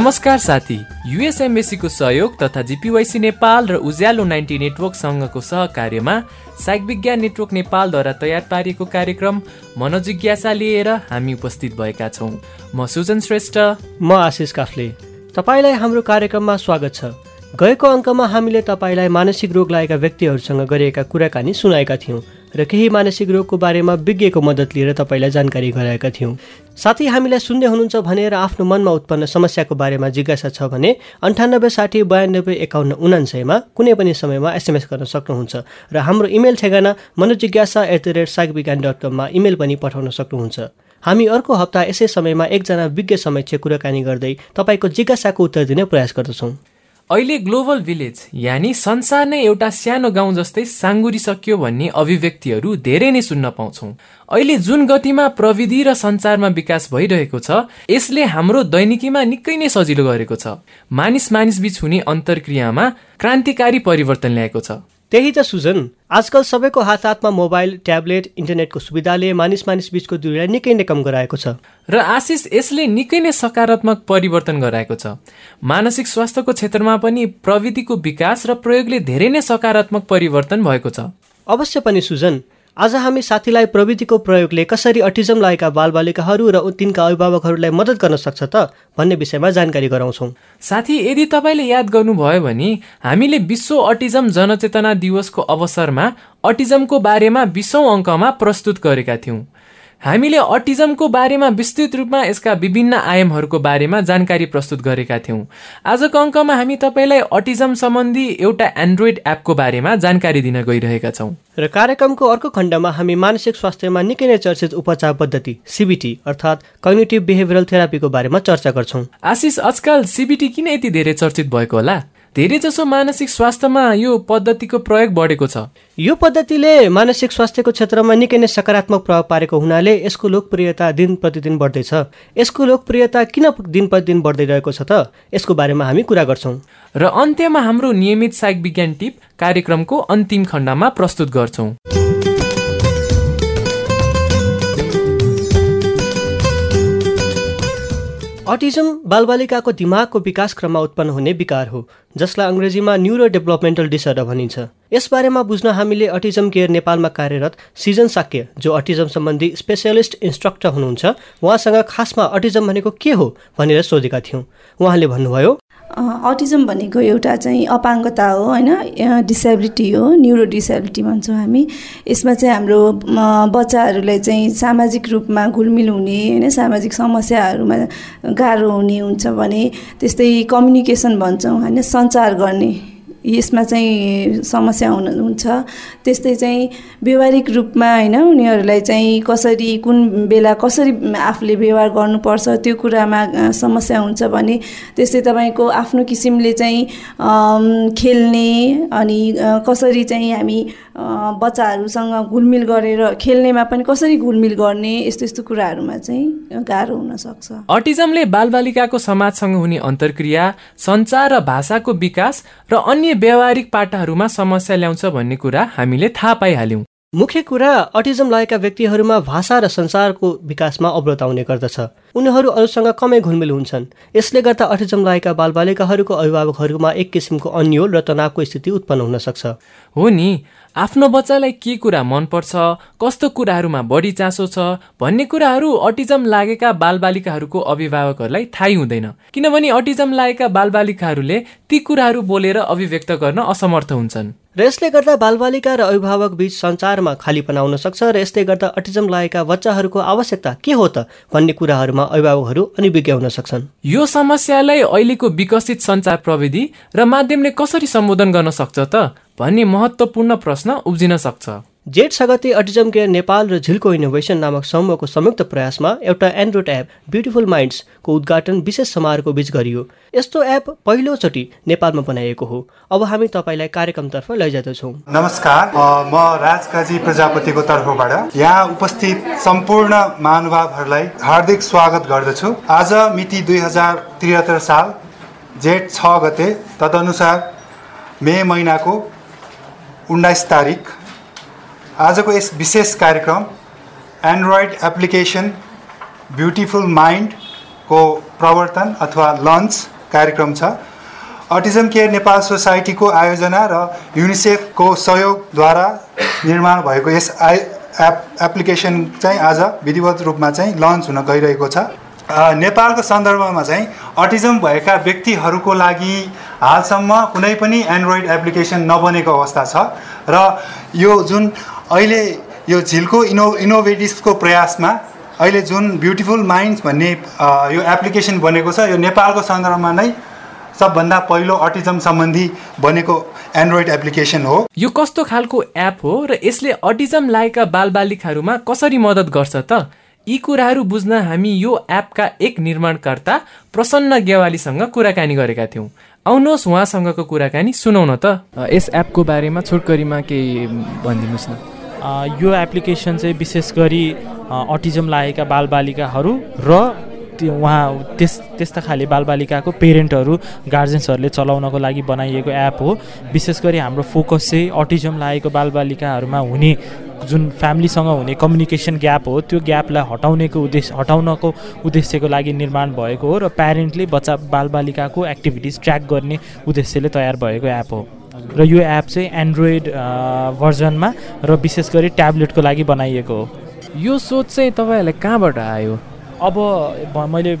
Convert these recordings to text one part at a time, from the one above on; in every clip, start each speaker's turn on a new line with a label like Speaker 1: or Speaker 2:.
Speaker 1: नमस्कार साथी। युएस एम्बेसीको सहयोग तथा जिपिवाइसी नेपाल र उज्यालो नाइन्टी नेटवर्कसँगको सहकार्यमा साइक विज्ञान नेटवर्क नेपालद्वारा तयार पारिएको कार्यक्रम मनोजिज्ञासा लिएर हामी उपस्थित भएका छौँ। म सुजन श्रेष्ठ।
Speaker 2: म आशिष काफले। तपाईँलाई हाम्रो कार्यक्रममा स्वागत छ। गएको अङ्कमा हामीले तपाईँलाई मानसिक रोग लागेका व्यक्तिहरूसँग गरिएका कुराकानी सुनाएका थियौँ। र केही मानसिक रोगको बारेमा विज्ञको मद्दत लिएर तपाईँलाई जानकारी गराएका थियौँ। साथै हामीलाई सुन्दै हुनुहुन्छ भने र आफ्नो मनमा उत्पन्न समस्याको बारेमा जिज्ञासा छ भने अन्ठानब्बे साठी बयानब्बे एकाउन्न उनान्सयमा कुनै पनि समयमा एसएमएस गर्न सक्नुहुन्छ र हाम्रो इमेल ठेगाना मनोजिज्ञासा एट द रेट साग विज्ञान डट कममा इमेल पनि पठाउन सक्नुहुन्छ। हामी अर्को हप्ता यसै समयमा एकजना विज्ञ समक्ष कुराकानी गर्दै तपाईँको जिज्ञासाको उत्तर दिने प्रयास गर्दछौँ।
Speaker 1: अहिले ग्लोबल भिलेज यानि संसार नै एउटा सानो गाउँ जस्तै साङ्गुरिसक्यो भन्ने अभिव्यक्तिहरू धेरै नै सुन्न पाउँछौँ। अहिले जुन गतिमा प्रविधि र सञ्चारमा विकास भइरहेको छ यसले हाम्रो दैनिकीमा निकै नै सजिलो गरेको छ। मानिस मानिस बीच हुने अन्तर्क्रियामा क्रान्तिकारी परिवर्तन ल्याएको छ।
Speaker 2: त्यही त सुजन आजकल सबैको हात हातमा मोबाइल ट्याब्लेट इन्टरनेटको सुविधाले मानिस मानिस बिचको दूरीलाई निकै नै कम गराएको छ।
Speaker 1: र आशिष यसले निकै नै सकारात्मक परिवर्तन गराएको छ। मानसिक स्वास्थ्यको क्षेत्रमा पनि प्रविधिको विकास र प्रयोगले धेरै नै सकारात्मक परिवर्तन भएको छ।
Speaker 2: अवश्य पनि सुजन आज हामी साथीलाई प्रविधिको प्रयोगले कसरी अटिजम लागेका बालबालिकाहरू र तिनका अभिभावकहरूलाई मद्दत गर्न सक्छ त भन्ने विषयमा जानकारी गराउँछौँ।
Speaker 1: साथी यदि तपाईँले याद गर्नुभयो भने हामीले विश्व अटिजम जनचेतना दिवसको अवसरमा अटिजमको बारेमा बिसौँ अङ्कमा प्रस्तुत गरेका थियौँ। हामीले अटिजमको बारेमा विस्तृत रूपमा यसका विभिन्न आयामहरूको बारेमा जानकारी प्रस्तुत गरेका थियौँ। आजको अङ्कमा हामी तपाईँलाई अटिजम सम्बन्धी एउटा एन्ड्रोइड एपको बारेमा जानकारी दिन गइरहेका छौँ।
Speaker 2: र कार्यक्रमको अर्को खण्डमा हामी मानसिक स्वास्थ्यमा निकै नै चर्चित उपचार पद्धति सिबिटी अर्थात् कग्नेटिभ बिहेभियरल थेरापीको बारेमा चर्चा गर्छौँ।
Speaker 1: आशिष आजकल सिबिटी किन यति धेरै चर्चित भएको होला? धेरैजसो मानसिक स्वास्थ्यमा यो पद्धतिको प्रयोग बढेको छ।
Speaker 2: यो पद्धतिले मानसिक स्वास्थ्यको क्षेत्रमा निकै नै सकारात्मक प्रभाव पारेको हुनाले यसको लोकप्रियता दिन प्रतिदिन बढ्दैछ। यसको लोकप्रियता किन दिन प्रतिदिन बढ्दै रहेको छ त यसको बारेमा हामी कुरा गर्छौँ।
Speaker 1: र अन्त्यमा हाम्रो नियमित साइक विज्ञान टिप कार्यक्रमको अन्तिम खण्डमा प्रस्तुत गर्छौँ।
Speaker 2: अटिजम बालबालिकाको दिमागको विकास क्रममा उत्पन्न हुने विकार हो जसलाई अङ्ग्रेजीमा न्युरो डेभलपमेन्टल डिसअर्डर भनिन्छ यसबारेमा बुझ्न हामीले अटिजम केयर नेपालमा कार्यरत सिजन साक्य जो अटिजम सम्बन्धी स्पेसियलिस्ट इन्स्ट्रक्टर हुनुहुन्छ उहाँसँग खासमा अटिजम भनेको के हो भनेर सोधेका थियौँ। उहाँले भन्नुभयो
Speaker 3: अटिजम भनेको एउटा चाहिँ अपाङ्गता हो होइन? डिसेबिलिटी हो न्युरो डिसेबिलिटी भन्छौँ हामी। यसमा चाहिँ हाम्रो बच्चाहरूलाई चाहिँ सामाजिक रूपमा घुलमिल हुने होइन? सामाजिक समस्याहरूमा गाह्रो हुने हुन्छ भने त्यस्तै कम्युनिकेसन भन्छौँ होइन? सञ्चार गर्ने। यसमा चाहिँ समस्या हुन हुन्छ। त्यस्तै चाहिँ व्यवहारिक रूपमा होइन उनीहरूलाई चाहिँ कसरी कुन बेला कसरी आफूले व्यवहार गर्नुपर्छ त्यो कुरामा समस्या हुन्छ भने त्यस्तै तपाईँको आफ्नो किसिमले चाहिँ खेल्ने अनि कसरी चाहिँ हामी बच्चाहरूसँग घुलमिल गरेर खेल्नेमा पनि कसरी घुलमिल गर्ने यस्तो यस्तो कुराहरूमा चाहिँ गाह्रो हुनसक्छ
Speaker 1: अटिजमले बालबालिकाको समाजसँग हुने अन्तर्क्रिया सञ्चार र भाषाको विकास र अन्य व्यावहारिक पाटाहरूमा समस्या ल्याउँछ भन्ने कुरा हामीले थाहा पाइहाल्यौँ।
Speaker 2: मुख्य कुरा अटिजम लागेका व्यक्तिहरूमा भाषा र संसारको विकासमा अवरोध आउने गर्दछ। उनीहरू अरूसँग कमै घुलमिल हुन्छन्। यसले गर्दा अटिजम लागेका बालबालिकाहरूको अभिभावकहरूमा एक किसिमको अन्यल र तनावको स्थिति उत्पन्न हुन सक्छ।
Speaker 1: हो नि आफ्नो बच्चालाई के कुरा मनपर्छ कस्तो कुराहरूमा बढी चासो छ भन्ने कुराहरू अटिजम लागेका बालबालिकाहरूको अभिभावकहरूलाई थाहै हुँदैन। किनभने अटिजम लागेका बालबालिकाहरूले ती कुराहरू बोलेर अभिव्यक्त गर्न असमर्थ हुन्छन्।
Speaker 2: र यसले गर्दा बालबालिका र अभिभावक बीच सञ्चारमा खालीपना हुन सक्छ र यसले गर्दा अटिजम लागेका बच्चाहरूको आवश्यकता के हो त भन्ने कुराहरूमा अभिभावकहरू अनिविज्ञ हुन सक्छन्।
Speaker 1: यो समस्यालाई अहिलेको विकसित सञ्चार प्रविधि र माध्यमले कसरी सम्बोधन गर्न सक्छ त भन्ने महत्त्वपूर्ण प्रश्न उब्जिन सक्छ।
Speaker 2: जेठ सगते अटिजम केयर नेपाल र झिल्को इनोभेसन नामक समूहको संयुक्त प्रयासमा एउटा एन्ड्रोइड एप ब्युटिफुल माइन्ड्सको उद्घाटन विशेष समारोहको बीच गरियो। यस्तो एप पहिलोचोटि नेपालमा बनाइएको हो। अब हामी तपाईँलाई कार्यक्रमतर्फ लैजाँदैछौँ।
Speaker 4: नमस्कार म राजकाजी प्रजापतिको तर्फबाट यहाँ उपस्थित सम्पूर्ण महानुभावहरूलाई हार्दिक स्वागत गर्दछु। आज मिति दुई हजार त्रिहत्तर साल जेठ छ गते तदनुसार मे महिनाको उन्नाइस तारिक आजको यस विशेष कार्यक्रम एन्ड्रोइड एप्लिकेसन ब्युटिफुल माइन्डको प्रवर्तन अथवा लन्च कार्यक्रम छ। अटिजम केयर नेपाल सोसाइटीको आयोजना र युनिसेफको सहयोगद्वारा निर्माण भएको यस आइ एप एप्लिकेसन चाहिँ आज विधिवत रूपमा चाहिँ लन्च हुन गइरहेको छ। नेपालको सन्दर्भमा चाहिँ अटिजम भएका व्यक्तिहरूको लागि हालसम्म कुनै पनि एन्ड्रोइड एप्लिकेसन नबनेको अवस्था छ र यो जुन अहिले यो झिल्को इनो इनोभेटिभको प्रयासमा अहिले जुन ब्युटिफुल माइन्ड्स भन्ने यो एप्लिकेसन बनेको छ यो नेपालको सन्दर्भमा नै सबभन्दा पहिलो अटिजम सम्बन्धी बनेको एन्ड्रोइड एप्लिकेसन हो।
Speaker 1: यो कस्तो खालको एप हो र यसले अटिजम लागेका बालबालिकाहरूमा कसरी मद्दत गर्छ त? यी कुराहरू बुझ्न हामी यो एपका एक निर्माणकर्ता प्रसन्न गेवालीसँग कुराकानी गरेका थियौँ। आउनुहोस् उहाँसँगको कुराकानी सुनौ न त। यस एपको बारेमा छोटकरीमा केही भनिदिनुहोस्
Speaker 5: न। यो एप्लिकेसन चाहिँ विशेष गरी अटिजम लागेका बालबालिकाहरू र उहाँ त्यस त्यस्ता खाले बालबालिकाको पेरेन्टहरू गार्जेन्सहरूले चलाउनको लागि बनाइएको एप हो। विशेष गरी हाम्रो फोकस चाहिँ अटिजम लागेको बालबालिकाहरूमा हुने जुन फ्यामिलीसँग हुने कम्युनिकेसन ग्याप हो त्यो ग्यापलाई हटाउनेको उद्देश्य हटाउनको उद्देश्यको लागि निर्माण भएको हो र प्यारेन्टले बच्चा बालबालिकाको एक्टिभिटिज ट्र्याक गर्ने उद्देश्यले तयार भएको एप हो। र यो एप चाहिँ एन्ड्रोइड भर्जनमा र विशेष गरी ट्याब्लेटको लागि बनाइएको हो।
Speaker 1: यो सोच चाहिँ तपाईँहरूलाई कहाँबाट आयो?
Speaker 5: अब मैले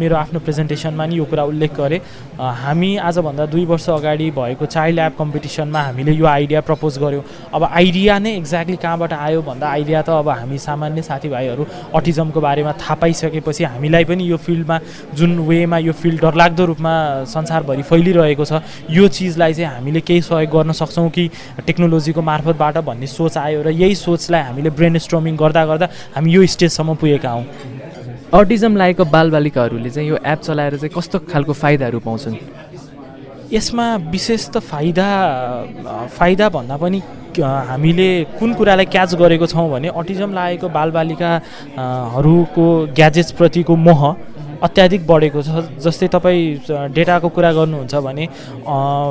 Speaker 5: मेरो आफ्नो प्रेजेन्टेसनमा नि यो कुरा उल्लेख गरेँ। हामी आजभन्दा दुई वर्ष अगाडि भएको चाइल्ड एप कम्पिटिसनमा हामीले यो आइडिया प्रपोज गऱ्यौँ। अब आइडिया नै एक्ज्याक्टली कहाँबाट आयो भन्दा आइडिया त अब हामी सामान्य साथीभाइहरू अटिजमको बारेमा थाहा पाइसकेपछि हामीलाई पनि यो फिल्डमा जुन वेमा यो फिल्ड डरलाग्दो रूपमा संसारभरि फैलिरहेको छ यो चिजलाई चाहिँ हामीले केही सहयोग गर्न सक्छौँ कि टेक्नोलोजीको मार्फतबाट भन्ने सोच आयो र यही सोचलाई हामीले ब्रेन स्ट्रमिङ गर्दा गर्दा हामी यो स्टेजसम्म पुगेका हौँ।
Speaker 1: अटिजम लागेको बालबालिकाहरूले चाहिँ यो एप चलाएर चाहिँ कस्तो खालको फाइदाहरू पाउँछन्?
Speaker 5: यसमा विशेष त फाइदा फाइदा भन्दा पनि हामीले कुन कुरालाई क्याच गरेको छौँ भने अटिजम लागेको बालबालिकाहरूको ग्याजेट्सप्रतिको मोह अत्याधिक बढेको छ। जस्तै तपाईँ डेटाको कुरा गर्नुहुन्छ भने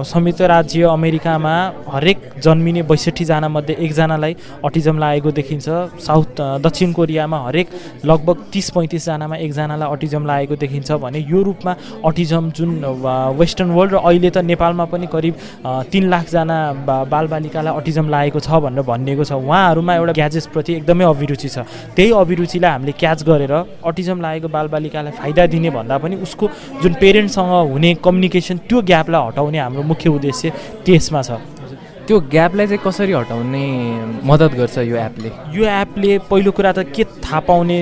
Speaker 5: संयुक्त राज्य अमेरिकामा हरेक जन्मिने बैसठीजनामध्ये एकजनालाई अटिजम लागेको देखिन्छ। साउथ दक्षिण कोरियामा हरेक लगभग तिस पैँतिसजनामा एकजनालाई अटिजम लागेको देखिन्छ भने यो रूपमा अटिजम जुन वेस्टर्न वर्ल्ड र अहिले त नेपालमा पनि करिब तिन लाखजना बालबालिकालाई अटिजम लागेको छ भनेर भनिएको छ। उहाँहरूमा एउटा ग्याजेट्सप्रति एकदमै अभिरुचि छ। त्यही अभिरुचिलाई हामीले क्याच गरेर अटिजम लागेको बालबालिकालाई फाइदा फाइदा दिने भन्दा पनि उसको जुन पेरेन्टसँग हुने कम्युनिकेसन त्यो ग्यापलाई हटाउने हाम्रो मुख्य उद्देश्य त्यसमा छ।
Speaker 1: त्यो ग्यापलाई चाहिँ कसरी हटाउने मद्दत गर्छ यो एपले?
Speaker 5: यो एपले पहिलो कुरा त के थाहा पाउने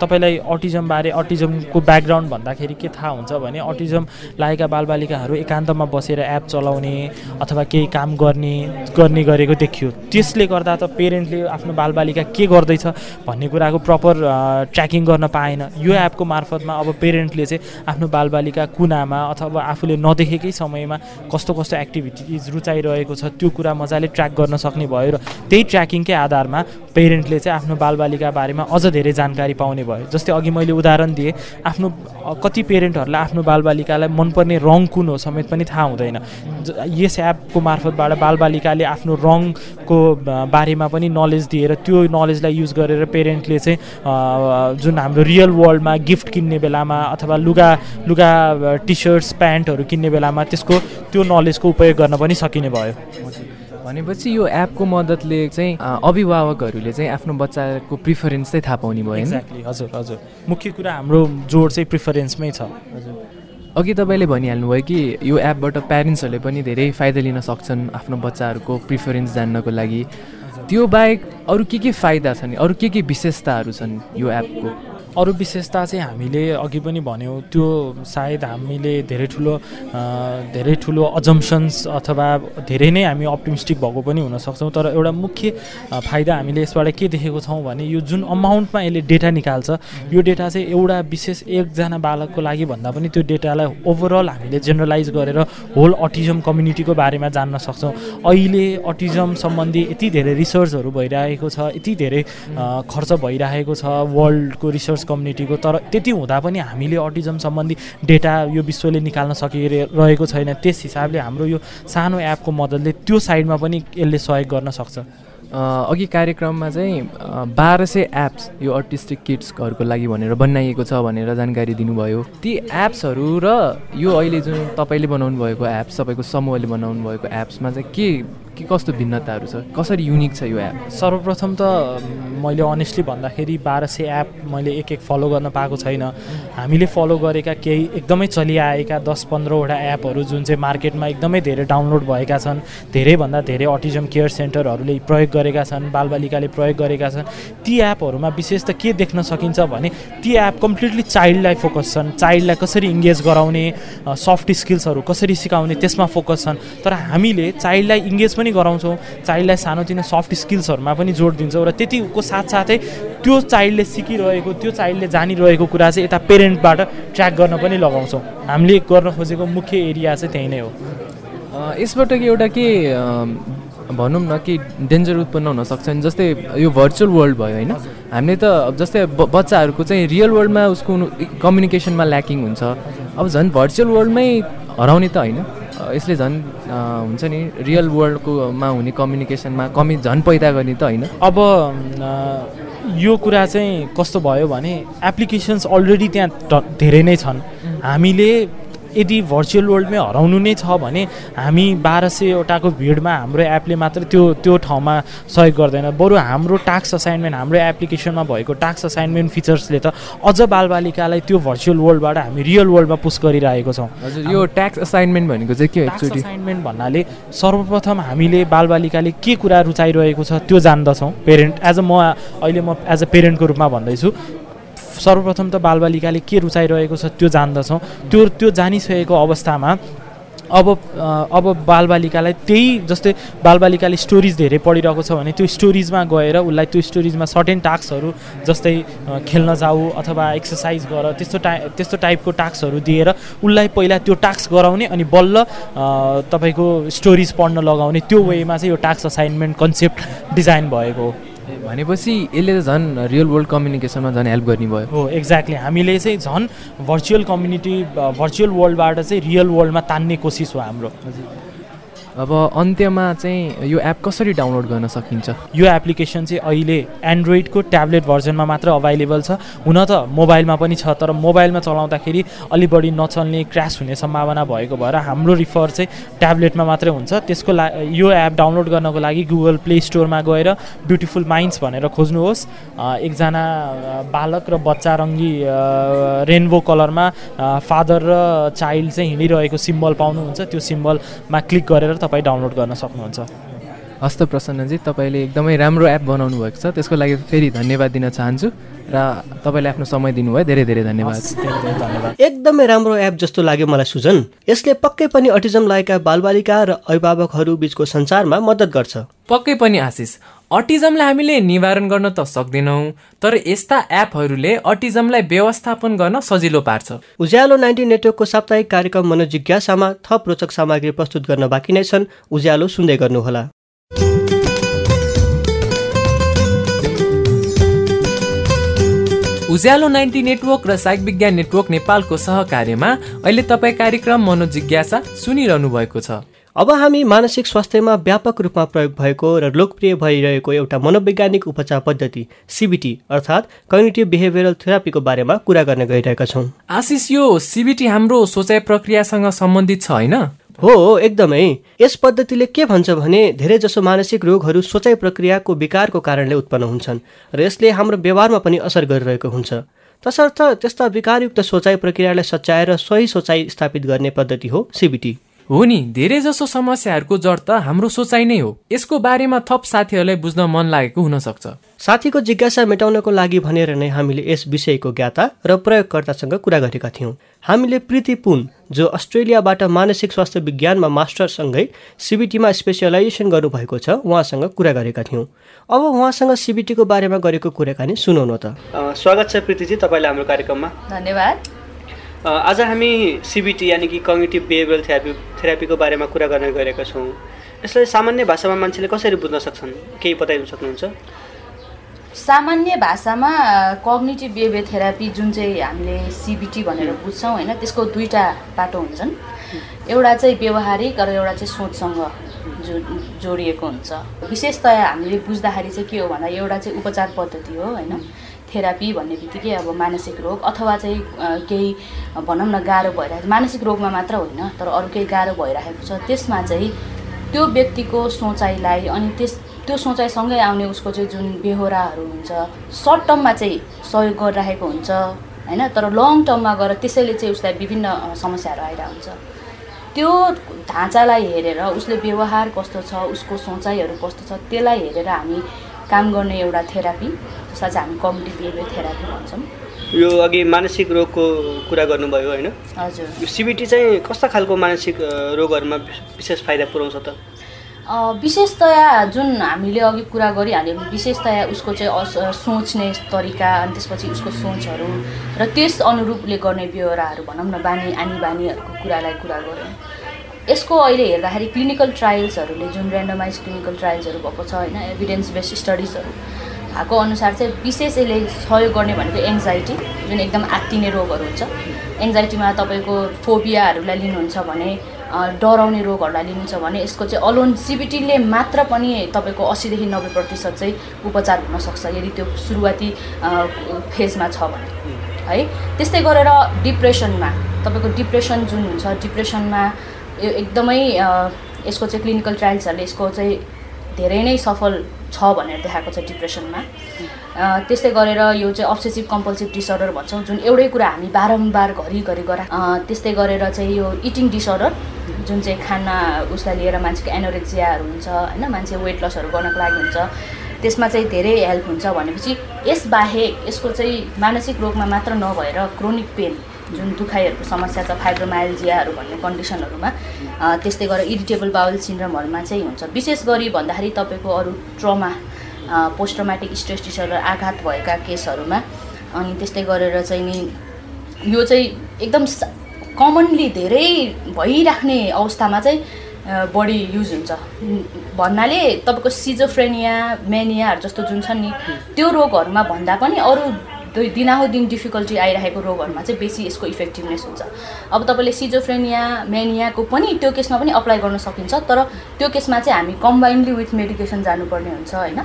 Speaker 5: तपाईँलाई अटिजमबारे अटिजमको ब्याकग्राउन्ड भन्दाखेरि के थाहा हुन्छ भने अटिजम लागेका बालबालिकाहरू एकान्तमा बसेर एप चलाउने अथवा केही काम गर्ने गर्ने गरेको देखियो। त्यसले गर्दा त पेरेन्टले आफ्नो बालबालिका के गर्दैछ भन्ने कुराको प्रपर ट्र्याकिङ गर्न पाएन। यो एपको मार्फतमा अब पेरेन्टले चाहिँ आफ्नो बालबालिका कुनामा अथवा आफूले नदेखेकै समयमा कस्तो कस्तो एक्टिभिटिज रुचाइरहेको छ त्यो कुरा मजाले ट्र्याक गर्न सक्ने भयो र त्यही ट्र्याकिङकै आधारमा पेरेन्टले चाहिँ आफ्नो बालबालिका बारेमा अझ धेरै जानकारी पाउने भयो। जस्तै अघि मैले उदाहरण दिएँ आफ्नो कति पेरेन्टहरूलाई आफ्नो बालबालिकालाई मनपर्ने रङ कुन हो समेत पनि थाहा हुँदैन। यस एपको मार्फतबाट बालबालिकाले आफ्नो रङको बारेमा पनि नलेज दिएर त्यो नलेजलाई युज गरेर पेरेन्टले चाहिँ जुन हाम्रो रियल वर्ल्डमा गिफ्ट किन्ने बेलामा अथवा लुगा लुगा टी सर्ट्स प्यान्टहरू किन्ने बेलामा त्यसको त्यो नलेजको उपयोग गर्न पनि सकिने भयो।
Speaker 1: भनेपछि यो एपको मद्दतले चाहिँ अभिभावकहरूले चाहिँ आफ्नो बच्चाको प्रिफरेन्स चाहिँ थाहा पाउने भयो
Speaker 5: एक्ज्याक्टली हजुर हजुर। मुख्य कुरा हाम्रो जोड चाहिँ प्रिफरेन्समै छ।
Speaker 1: हजुर। अघि तपाईँले भनिहाल्नुभयो कि यो एपबाट प्यारेन्ट्सहरूले पनि धेरै फाइदा लिन सक्छन् आफ्नो बच्चाहरूको प्रिफरेन्स जान्नको लागि। त्यो बाहेक अरू के के फाइदा छन् अरू के के विशेषताहरू छन् यो एपको?
Speaker 5: अरू विशेषता चाहिँ हामीले अघि पनि भन्यौँ त्यो सायद हामीले धेरै ठुलो धेरै ठुलो अजम्सन्स अथवा धेरै नै हामी अप्टिमिस्टिक भएको पनि हुनसक्छौँ तर एउटा मुख्य फाइदा हामीले यसबाट के देखेको छौँ भने यो जुन अमाउन्टमा यसले डेटा निकाल्छ यो डेटा चाहिँ एउटा विशेष एकजना बालकको लागि भन्दा पनि त्यो डेटालाई ओभरअल हामीले जेनरलाइज गरेर होल अटिजम कम्युनिटीको बारेमा जान्न सक्छौँ। अहिले अटिजम सम्बन्धी यति धेरै रिसर्चहरू भइरहेको छ यति धेरै खर्च भइरहेको छ वर्ल्डको रिसर्च कम्युनिटीको तर त्यति हुँदा पनि हामीले अटिजम सम्बन्धी डेटा यो विश्वले निकाल्न सकिरहेको छैन। त्यस हिसाबले हाम्रो यो सानो एपको मद्दतले त्यो साइडमा पनि यसले सहयोग गर्न सक्छ।
Speaker 1: अघि कार्यक्रममा चाहिँ बाह्र सय एप्स यो अर्टिस्टिक किड्सहरूको लागि भनेर बनाइएको छ भनेर जानकारी दिनुभयो। ती एप्सहरू र यो अहिले जुन तपाईँले बनाउनु भएको एप्स तपाईँको समूहले बनाउनु भएको एप्समा चाहिँ के के कस्तो भिन्नताहरू छ? कसरी युनिक छ यो एप
Speaker 5: सर्वप्रथम त मैले अनेस्टली भन्दाखेरि बाह्र सय एप मैले एक एक फलो गर्न पाएको छैन। हामीले फलो गरेका केही एकदमै चलिआएका दस पन्ध्रवटा एपहरू जुन चाहिँ मार्केटमा एकदमै धेरै डाउनलोड भएका छन् धेरैभन्दा धेरै अटिजम केयर सेन्टरहरूले प्रयोग गरेका छन् बालबालिकाले प्रयोग गरेका छन् ती एपहरूमा विशेष त के देख्न सकिन्छ भने ती एप कम्प्लिटली चाइल्डलाई फोकस छन् चाइल्डलाई कसरी इङ्गेज गराउने सफ्ट स्किल्सहरू कसरी सिकाउने त्यसमा फोकस छन्। तर हामीले चाइल्डलाई इङ्गेज पनि गराउँछौँ। चाइल्डलाई सानोतिनो सफ्ट स्किल्सहरूमा पनि जोड दिन्छौँ र त्यतिको साथसाथै त्यो चाइल्डले सिकिरहेको त्यो चाइल्डले जानिरहेको कुरा चाहिँ यता पेरेन्टबाट ट्र्याक गर्न पनि लगाउँछौँ। हामीले गर्न खोजेको मुख्य एरिया चाहिँ त्यही नै हो।
Speaker 1: यसबाट कि एउटा के भनौँ न कि डेन्जर उत्पन्न हुन सक्छ जस्तै यो भर्चुअल वर्ल्ड भयो होइन? हामीले त जस्तै बच्चाहरूको चाहिँ रियल वर्ल्डमा उसको कम्युनिकेसनमा ल्याकिङ हुन्छ। अब झन् भर्चुअल वर्ल्डमै हराउने त होइन। यसले झन् हुन्छ नि रियल वर्ल्डकोमा हुने कम्युनिकेसनमा कमी झन् पैदा गर्ने त होइन।
Speaker 5: अब यो कुरा चाहिँ कस्तो भयो भने एप्लिकेसन्स अलरेडी त्यहाँ धेरै नै छन्। हामीले यदि भर्चुअल वर्ल्डमै हराउनु नै छ भने हामी बाह्र सयवटाको भिडमा हाम्रो एपले मात्र त्यो त्यो ठाउँमा सहयोग गर्दैन। बरु हाम्रो टास्क असाइनमेन्ट हाम्रो एप्लिकेसनमा भएको टास्क असाइनमेन्ट फिचर्सले त अझ बालबालिकालाई त्यो भर्चुअल वर्ल्डबाट हामी रियल वर्ल्डमा पुस गरिरहेको छौँ।
Speaker 1: हजुर यो ट्याक्स असाइनमेन्ट भनेको चाहिँ के
Speaker 5: हो असाइनमेन्ट भन्नाले सर्वप्रथम हामीले बालबालिकाले के कुरा रुचाइरहेको छ त्यो जान्दछौँ। पेरेन्ट एज अ म अहिले म एज अ पेरेन्टको रूपमा भन्दैछु। सर्वप्रथम त बालबालिकाले के रुचाइरहेको छ त्यो जान्दछौँ। त्यो त्यो जानिसकेको अवस्थामा अब अब बालबालिकालाई त्यही जस्तै बालबालिकाले स्टोरिज धेरै पढिरहेको छ भने त्यो स्टोरिजमा गएर उसलाई त्यो स्टोरिजमा सर्टेन टास्कहरू जस्तै खेल्न जाऊ अथवा एक्सर्साइज गर त्यस्तो टाइ त्यस्तो टाइपको टास्कहरू दिएर उसलाई पहिला त्यो टास्क गराउने अनि बल्ल तपाईँको स्टोरिज पढ्न लगाउने त्यो वेमा चाहिँ यो टास्क असाइनमेन्ट कन्सेप्ट डिजाइन भएको हो।
Speaker 1: भनेपछि यसले त झन् रियल वर्ल्ड कम्युनिकेसनमा झन् हेल्प गर्ने भयो।
Speaker 5: हो एक्ज्याक्टली हामीले चाहिँ झन् भर्चुअल कम्युनिटी भर्चुअल वर्ल्डबाट चाहिँ रियल वर्ल्डमा तान्ने कोसिस हो हाम्रो।
Speaker 1: अब अन्त्यमा चाहिँ यो एप कसरी डाउनलोड गर्न सकिन्छ?
Speaker 5: यो एप्लिकेसन चाहिँ अहिले एन्ड्रोइडको ट्याब्लेट भर्जनमा मात्र अभाइलेबल छ। हुन त मोबाइलमा पनि छ तर मोबाइलमा चलाउँदाखेरि अलि बढी नचल्ने क्रास हुने सम्भावना भएको भएर हाम्रो रिफर चाहिँ ट्याब्लेटमा मात्रै हुन्छ। त्यसको ला यो एप डाउनलोड गर्नको लागि गुगल प्ले स्टोरमा गएर ब्युटिफुल माइन्ड्स भनेर खोज्नुहोस्। एकजना बालक र बच्चा रङ्गी रेनबो कलरमा फादर र चाइल्ड चाहिँ हिँडिरहेको सिम्बल पाउनुहुन्छ। त्यो सिम्बलमा क्लिक गरेर तपाईँ डाउनलोड गर्न सक्नुहुन्छ?
Speaker 1: हस्त प्रसन्नजी तपाईँले एकदमै राम्रो एप बनाउनु भएको छ। त्यसको लागि फेरि धन्यवाद दिन चाहन्छु र तपाईँले आफ्नो समय दिनुभयो। धेरै धेरै धन्यवाद।
Speaker 2: धन्यवाद। एकदमै राम्रो एप जस्तो लाग्यो मलाई सुजन। यसले पक्कै पनि अटिजम लागेका बालबालिका र अभिभावकहरू बिचको सञ्चारमा मद्दत गर्छ।
Speaker 1: पक्कै पनि आशिष अटिजमलाई हामीले निवारण गर्न त सक्दैनौँ तर यस्ता एपहरूले अटिजमलाई व्यवस्थापन गर्न सजिलो पार्छ।
Speaker 2: उज्यालो नाइन्टी नेटवर्कको साप्ताहिक कार्यक्रम मनोजिज्ञासामा थप रोचक सामग्री प्रस्तुत गर्न बाँकी नै छन्। उज्यालो सुन्दै गर्नुहोला।
Speaker 1: उज्यालो नाइन्टी नेटवर्क र साइक विज्ञान नेटवर्क नेपालको सहकार्यमा अहिले तपाईँ कार्यक्रम मनोजिज्ञासा सुनिरहनु भएको छ।
Speaker 2: अब हामी मानसिक स्वास्थ्यमा व्यापक रूपमा प्रयोग भएको र लोकप्रिय भइरहेको एउटा मनोवैज्ञानिक उपचार पद्धति सिबिटी अर्थात् कम्युनिटी बिहेभियरल थेरापीको बारेमा कुरा गर्न गइरहेका छौँ।
Speaker 1: आशिष यो सिबिटी हाम्रो सोचाइ प्रक्रियासँग सम्बन्धित छ होइन?
Speaker 2: हो एकदमै। यस पद्धतिले के भन्छ भने धेरै जसो मानसिक रोगहरू सोचाइ प्रक्रियाको विकारको कारणले उत्पन्न हुन्छन् र यसले हाम्रो व्यवहारमा पनि असर गरिरहेको हुन्छ। तसर्थ त्यस्ता विकारयुक्त सोचाइ प्रक्रियालाई सच्याएर सही सोचाइ स्थापित गर्ने पद्धति हो सिबिटी
Speaker 1: हो नि धेरै जसो समस्याहरूको जड त हाम्रो सोचाइ नै हो। यसको बारेमा थप साथीहरूलाई बुझ्न मन लागेको हुन सक्छ
Speaker 2: साथीको जिज्ञासा मेटाउनको लागि भनेर नै हामीले यस विषयको ज्ञाता र प्रयोगकर्तासँग कुरा गरेका थियौँ। हामीले प्रीति पुन जो अस्ट्रेलियाबाट मानसिक स्वास्थ्य विज्ञानमा मास्टरसँगै सिबिटीमा स्पेसियलाइजेसन गर्नुभएको छ उहाँसँग कुरा गरेका थियौँ। अब उहाँसँग सिबिटीको बारेमा गरेको कुराकानी सुनाउनु त। स्वागत छ प्रीतिजी तपाईँलाई हाम्रो कार्यक्रममा।
Speaker 6: धन्यवाद।
Speaker 2: आज हामी सिबिटी यानि कि कग्निटिभ बिहेभियर थेरापी थेरापीको बारेमा कुरा गर्न गइरहेका छौँ। यसलाई सामान्य भाषामा मान्छेले कसरी बुझ्न सक्छन्? केही बताइदिनु सक्नुहुन्छ?
Speaker 6: सामान्य भाषामा कग्निटिभ बिहेभियर थेरापी जुन चाहिँ हामीले सिबिटी भनेर बुझ्छौँ होइन त्यसको दुईवटा बाटो हुन्छन्। एउटा चाहिँ व्यवहारिक र एउटा चाहिँ सोचसँग जो जोडिएको हुन्छ। विशेषतया हामीले बुझ्दाखेरि चाहिँ के हो भन्दा एउटा चाहिँ उपचार पद्धति हो होइन। थेरापी भन्ने बित्तिकै अब मानसिक रोग अथवा चाहिँ केही भनौँ न गाह्रो भइरहेको मानसिक रोगमा मात्र होइन तर अरू केही गाह्रो भइरहेको छ। त्यसमा चाहिँ त्यो व्यक्तिको सोचाइलाई अनि त्यस त्यो सोचाइसँगै आउने उसको चाहिँ जुन बेहोराहरू हुन्छ सर्ट टर्ममा चाहिँ सहयोग गरिरहेको हुन्छ होइन? तर लङ टर्ममा गएर त्यसैले चाहिँ उसलाई विभिन्न समस्याहरू आइरहेको हुन्छ त्यो ढाँचालाई हेरेर उसले व्यवहार कस्तो छ उसको सोचाइहरू कस्तो छ त्यसलाई हेरेर हामी काम गर्ने एउटा थेरापी जसलाई चाहिँ हामी कम्युनिटी बिहेभियर थेरापी भन्छौँ।
Speaker 2: यो अघि मानसिक रोगको कुरा गर्नुभयो होइन?
Speaker 6: हजुर।
Speaker 2: यो सिबिटी चाहिँ कस्ता खालको मानसिक रोगहरूमा विशेष फाइदा पुऱ्याउँछ त?
Speaker 6: विशेषतया जुन हामीले अघि कुरा गरिहाल्यौँ विशेषतया उसको चाहिँ सोच्ने तरिका अनि त्यसपछि उसको सोचहरू र त्यस अनुरूपले गर्ने व्यवहारहरू भनौँ न बानी आनी बानीहरूको कुरालाई कुरा गऱ्यौँ। यसको अहिले हेर्दाखेरि क्लिनिकल ट्रायल्सहरूले जुन ऱ्यान्डमाइज क्लिनिकल ट्रायल्सहरू भएको छ होइन एभिडेन्स बेस्ड स्टडिजहरू भएको अनुसार चाहिँ विशेष यसले सहयोग गर्ने भनेको एङ्जाइटी जुन एकदम आत्तिने रोगहरू हुन्छ। एङ्जाइटीमा तपाईँको फोबियाहरूलाई लिनुहुन्छ भने डराउने रोगहरूलाई लिनुहुन्छ भने यसको चाहिँ अलोन सिबिटीले मात्र पनि तपाईँको असीदेखि नब्बे प्रतिशत चाहिँ उपचार हुनसक्छ यदि त्यो सुरुवाती फेजमा छ भने। है? त्यस्तै गरेर डिप्रेसनमा तपाईँको डिप्रेसन जुन हुन्छ डिप्रेसनमा एकदमै यसको चाहिँ क्लिनिकल ट्रायल्सहरूले यसको चाहिँ धेरै नै सफल छ भनेर देखाएको छ डिप्रेसनमा। त्यस्तै गरेर यो चाहिँ अब्सेसिभ कम्पल्सिभ डिसअर्डर भन्छौँ जुन एउटै कुरा हामी बारम्बार घरिघरि गरा त्यस्तै गरेर चाहिँ यो इटिङ डिसअर्डर जुन चाहिँ खाना उसलाई लिएर मान्छेको एनोरेक्जियाहरू हुन्छ होइन मान्छे वेट लसहरू गर्नको लागि हुन्छ त्यसमा चाहिँ धेरै हेल्प हुन्छ भनेपछि यसबाहेक यसको चाहिँ मानसिक रोगमा मात्र नभएर क्रोनिक पेन जुन दुखाइहरूको समस्या छ फाइब्रोमाइल्जियाहरू भन्ने कन्डिसनहरूमा त्यस्तै गरेर इरिटेबल बाउल सिन्ड्रमहरूमा चाहिँ हुन्छ। विशेष गरी भन्दाखेरि तपाईँको अरू trauma post traumatic stress disorder आघात भएका केसहरूमा अनि त्यस्तै गरेर चाहिँ नि यो चाहिँ एकदम कमनली धेरै भइराख्ने अवस्थामा चाहिँ बढी युज हुन्छ। भन्नाले तपाईँको सिजोफ्रेनिया मेनियाहरू जस्तो जुन छन् नि त्यो रोगहरूमा भन्दा पनि अरू दिनाहो दिन डिफिकल्टी आइरहेको रोगहरूमा चाहिँ बेसी यसको इफेक्टिभनेस हुन्छ। अब तपाईँले सिजोफ्रेनिया मेनियाको पनि त्यो केसमा पनि अप्लाई गर्न सकिन्छ तर त्यो केसमा चाहिँ हामी कम्बाइन्डली विथ मेडिकेसन जानुपर्ने हुन्छ होइन?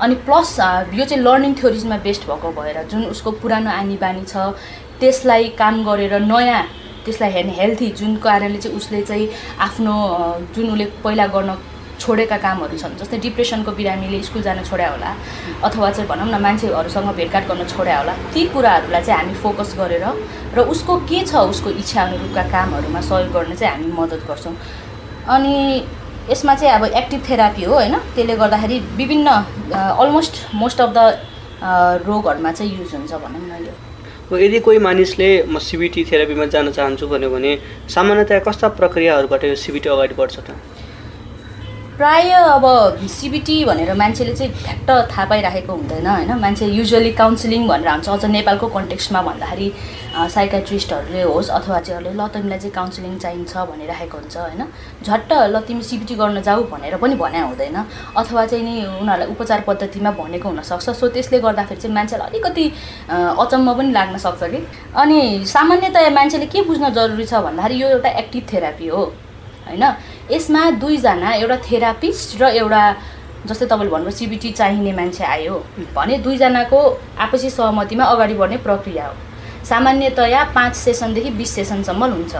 Speaker 6: अनि प्लस यो चाहिँ लर्निङ थ्योरिजमा बेस्ट भएको भएर जुन उसको पुरानो आनी बानी छ त्यसलाई काम गरेर नयाँ त्यसलाई हेर्ने हेल्थी जुन कारणले चाहिँ उसले चाहिँ आफ्नो जुन उसले पहिला गर्न छोडेका कामहरू छन् जस्तै डिप्रेसनको बिरामीले स्कुल जान छोड्या होला अथवा चाहिँ भनौँ न मान्छेहरूसँग भेटघाट गर्न छोड्या होला ती कुराहरूलाई चाहिँ हामी फोकस गरेर र उसको के छ उसको इच्छा अनुरूपका कामहरूमा सहयोग गर्न चाहिँ हामी मद्दत गर्छौँ। अनि यसमा चाहिँ अब एक्टिभ थेरापी हो होइन? त्यसले गर्दाखेरि विभिन्न अलमोस्ट मोस्ट अफ द रोगहरूमा चाहिँ युज हुन्छ भनौँ न यो।
Speaker 2: यदि कोही मानिसले म सिबिटी थेरापीमा जान चाहन्छु भन्यो भने सामान्यतया कस्ता प्रक्रियाहरूबाट यो सिबिटी अगाडि बढ्छ त?
Speaker 6: प्राय अब सिबिटी भनेर मान्छेले चाहिँ ठ्याक्ट थाहा पाइराखेको हुँदैन होइन? मान्छे युजली काउन्सिलिङ भनेर हुन्छ अझ नेपालको कन्टेक्स्टमा भन्दाखेरि साइकाट्रिस्टहरूले होस् अथवा चाहिँ ल तिमीलाई चाहिँ काउन्सिलिङ चाहिन्छ भनिराखेको हुन्छ होइन? झट्ट ल तिमी सिबिटी गर्न जाऊ भनेर पनि भने हुँदैन। अथवा चाहिँ नि उनीहरूलाई उपचार पद्धतिमा भनेको हुनसक्छ। सो त्यसले गर्दाखेरि चाहिँ मान्छेलाई अलिकति अचम्म पनि लाग्न सक्छ कि? अनि सामान्यतया मान्छेले के बुझ्न जरुरी छ भन्दाखेरि यो एउटा एक्टिभ थेरापी हो होइन? यसमा दुईजना एउटा थेरापिस्ट र एउटा जस्तै तपाईँले भन्नुभयो सिबिटी चाहिने मान्छे आयो। भने दुईजनाको आपसी सहमतिमा अगाडि बढ्ने प्रक्रिया हो। सामान्यतया पाँच सेसनदेखि बिस सेसनसम्म हुन्छ।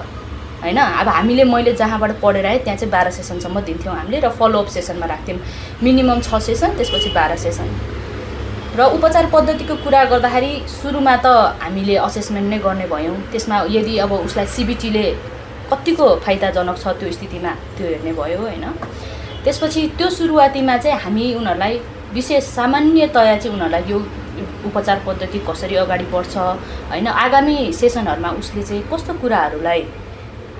Speaker 6: होइन? अब हामीले मैले जहाँबाट पढेर आएँ त्यहाँ चाहिँ बाह्र सेसनसम्म दिन्थ्यौँ हामीले र फलोअप सेसनमा राख्थ्यौँ। मिनिमम छ सेसन त्यसपछि बाह्र सेसन। र उपचार पद्धतिको कुरा गर्दाखेरि सुरुमा त हामीले असेसमेन्ट नै गर्ने भयौँ। त्यसमा यदि अब उसलाई सिबिटीले कतिको फाइदाजनक छ त्यो स्थितिमा त्यो हेर्ने भयो होइन? त्यसपछि त्यो सुरुवातीमा चाहिँ हामी उनीहरूलाई विशेष सामान्यतया चाहिँ उनीहरूलाई यो उपचार पद्धति कसरी अगाडि बढ्छ होइन? आगामी सेसनहरूमा उसले चाहिँ कस्तो कुराहरूलाई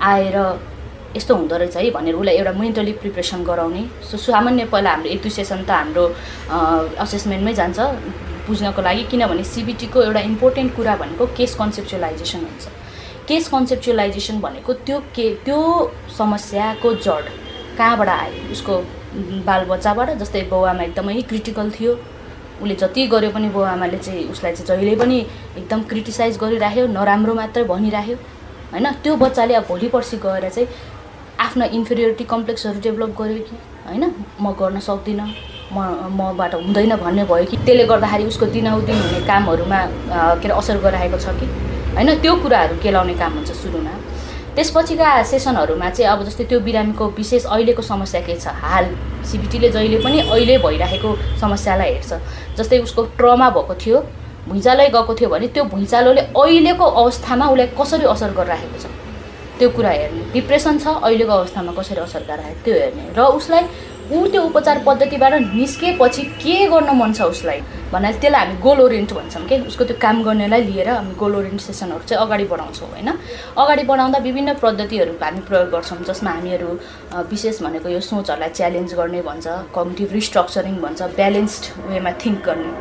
Speaker 6: आएर यस्तो हुँदो रहेछ है भनेर उसलाई एउटा मेन्टली प्रिपरेसन गराउने। सो सामान्य पहिला हाम्रो एक दुई सेसन त हाम्रो असेसमेन्टमै जान्छ बुझ्नको लागि किनभने सिबिटीको एउटा इम्पोर्टेन्ट कुरा भनेको केस कन्सेप्चुलाइजेसन हुन्छ। केस कन्सेप्चुलाइजेसन भनेको त्यो के त्यो समस्याको जड कहाँबाट आयो? उसको बालबच्चाबाट जस्तै बाउआमा एकदमै क्रिटिकल थियो। उसले जति गर्यो पनि बाउआमाले चाहिँ उसलाई चाहिँ जहिले पनि एकदम क्रिटिसाइज गरिराख्यो नराम्रो मात्रै भनिराख्यो। होइन? त्यो बच्चाले अब भोलि पर्सि गएर चाहिँ आफ्ना इन्फेरियोरिटी कम्प्लेक्सहरू डेभलप गर्यो कि? होइन? म गर्न सक्दिनँ म मबाट हुँदैन भन्ने भयो कि? त्यसले गर्दाखेरि उसको दिनाउदिन हुने कामहरूमा के अरे असर गरिरहेको छ कि? होइन त्यो कुराहरू केलाउने काम हुन्छ सुरुमा। त्यसपछिका सेसनहरूमा चाहिँ अब जस्तै त्यो बिरामीको विशेष अहिलेको समस्या के छ? हाल सिबिटीले जहिले पनि अहिले भइरहेको समस्यालाई हेर्छ। जस्तै उसको ट्रमा भएको थियो भुइँचालै गएको थियो भने त्यो भुइँचालोले अहिलेको अवस्थामा उसलाई कसरी असर गरिरहेको छ? त्यो कुरा हेर्ने। डिप्रेसन छ अहिलेको अवस्थामा कसरी असर गरिरहेको त्यो हेर्ने। र उसलाई ऊ त्यो उपचार पद्धतिबाट निस्केपछि के गर्न मन छ उसलाई? भन्नाले त्यसलाई हामी गोल ओरिएन्ट भन्छौँ कि? उसको त्यो काम गर्नेलाई लिएर हामी गोल ओरिएन्ट सेसनहरू चाहिँ अगाडि बढाउँछौँ होइन? अगाडि बढाउँदा विभिन्न पद्धतिहरू हामी प्रयोग गर्छौँ जसमा हामीहरू विशेष भनेको यो सोचहरूलाई च्यालेन्ज गर्ने भन्छ कग्निटिभ रिस्ट्रक्चरिङ भन्छ ब्यालेन्स्ड वेमा थिङ्क गर्ने।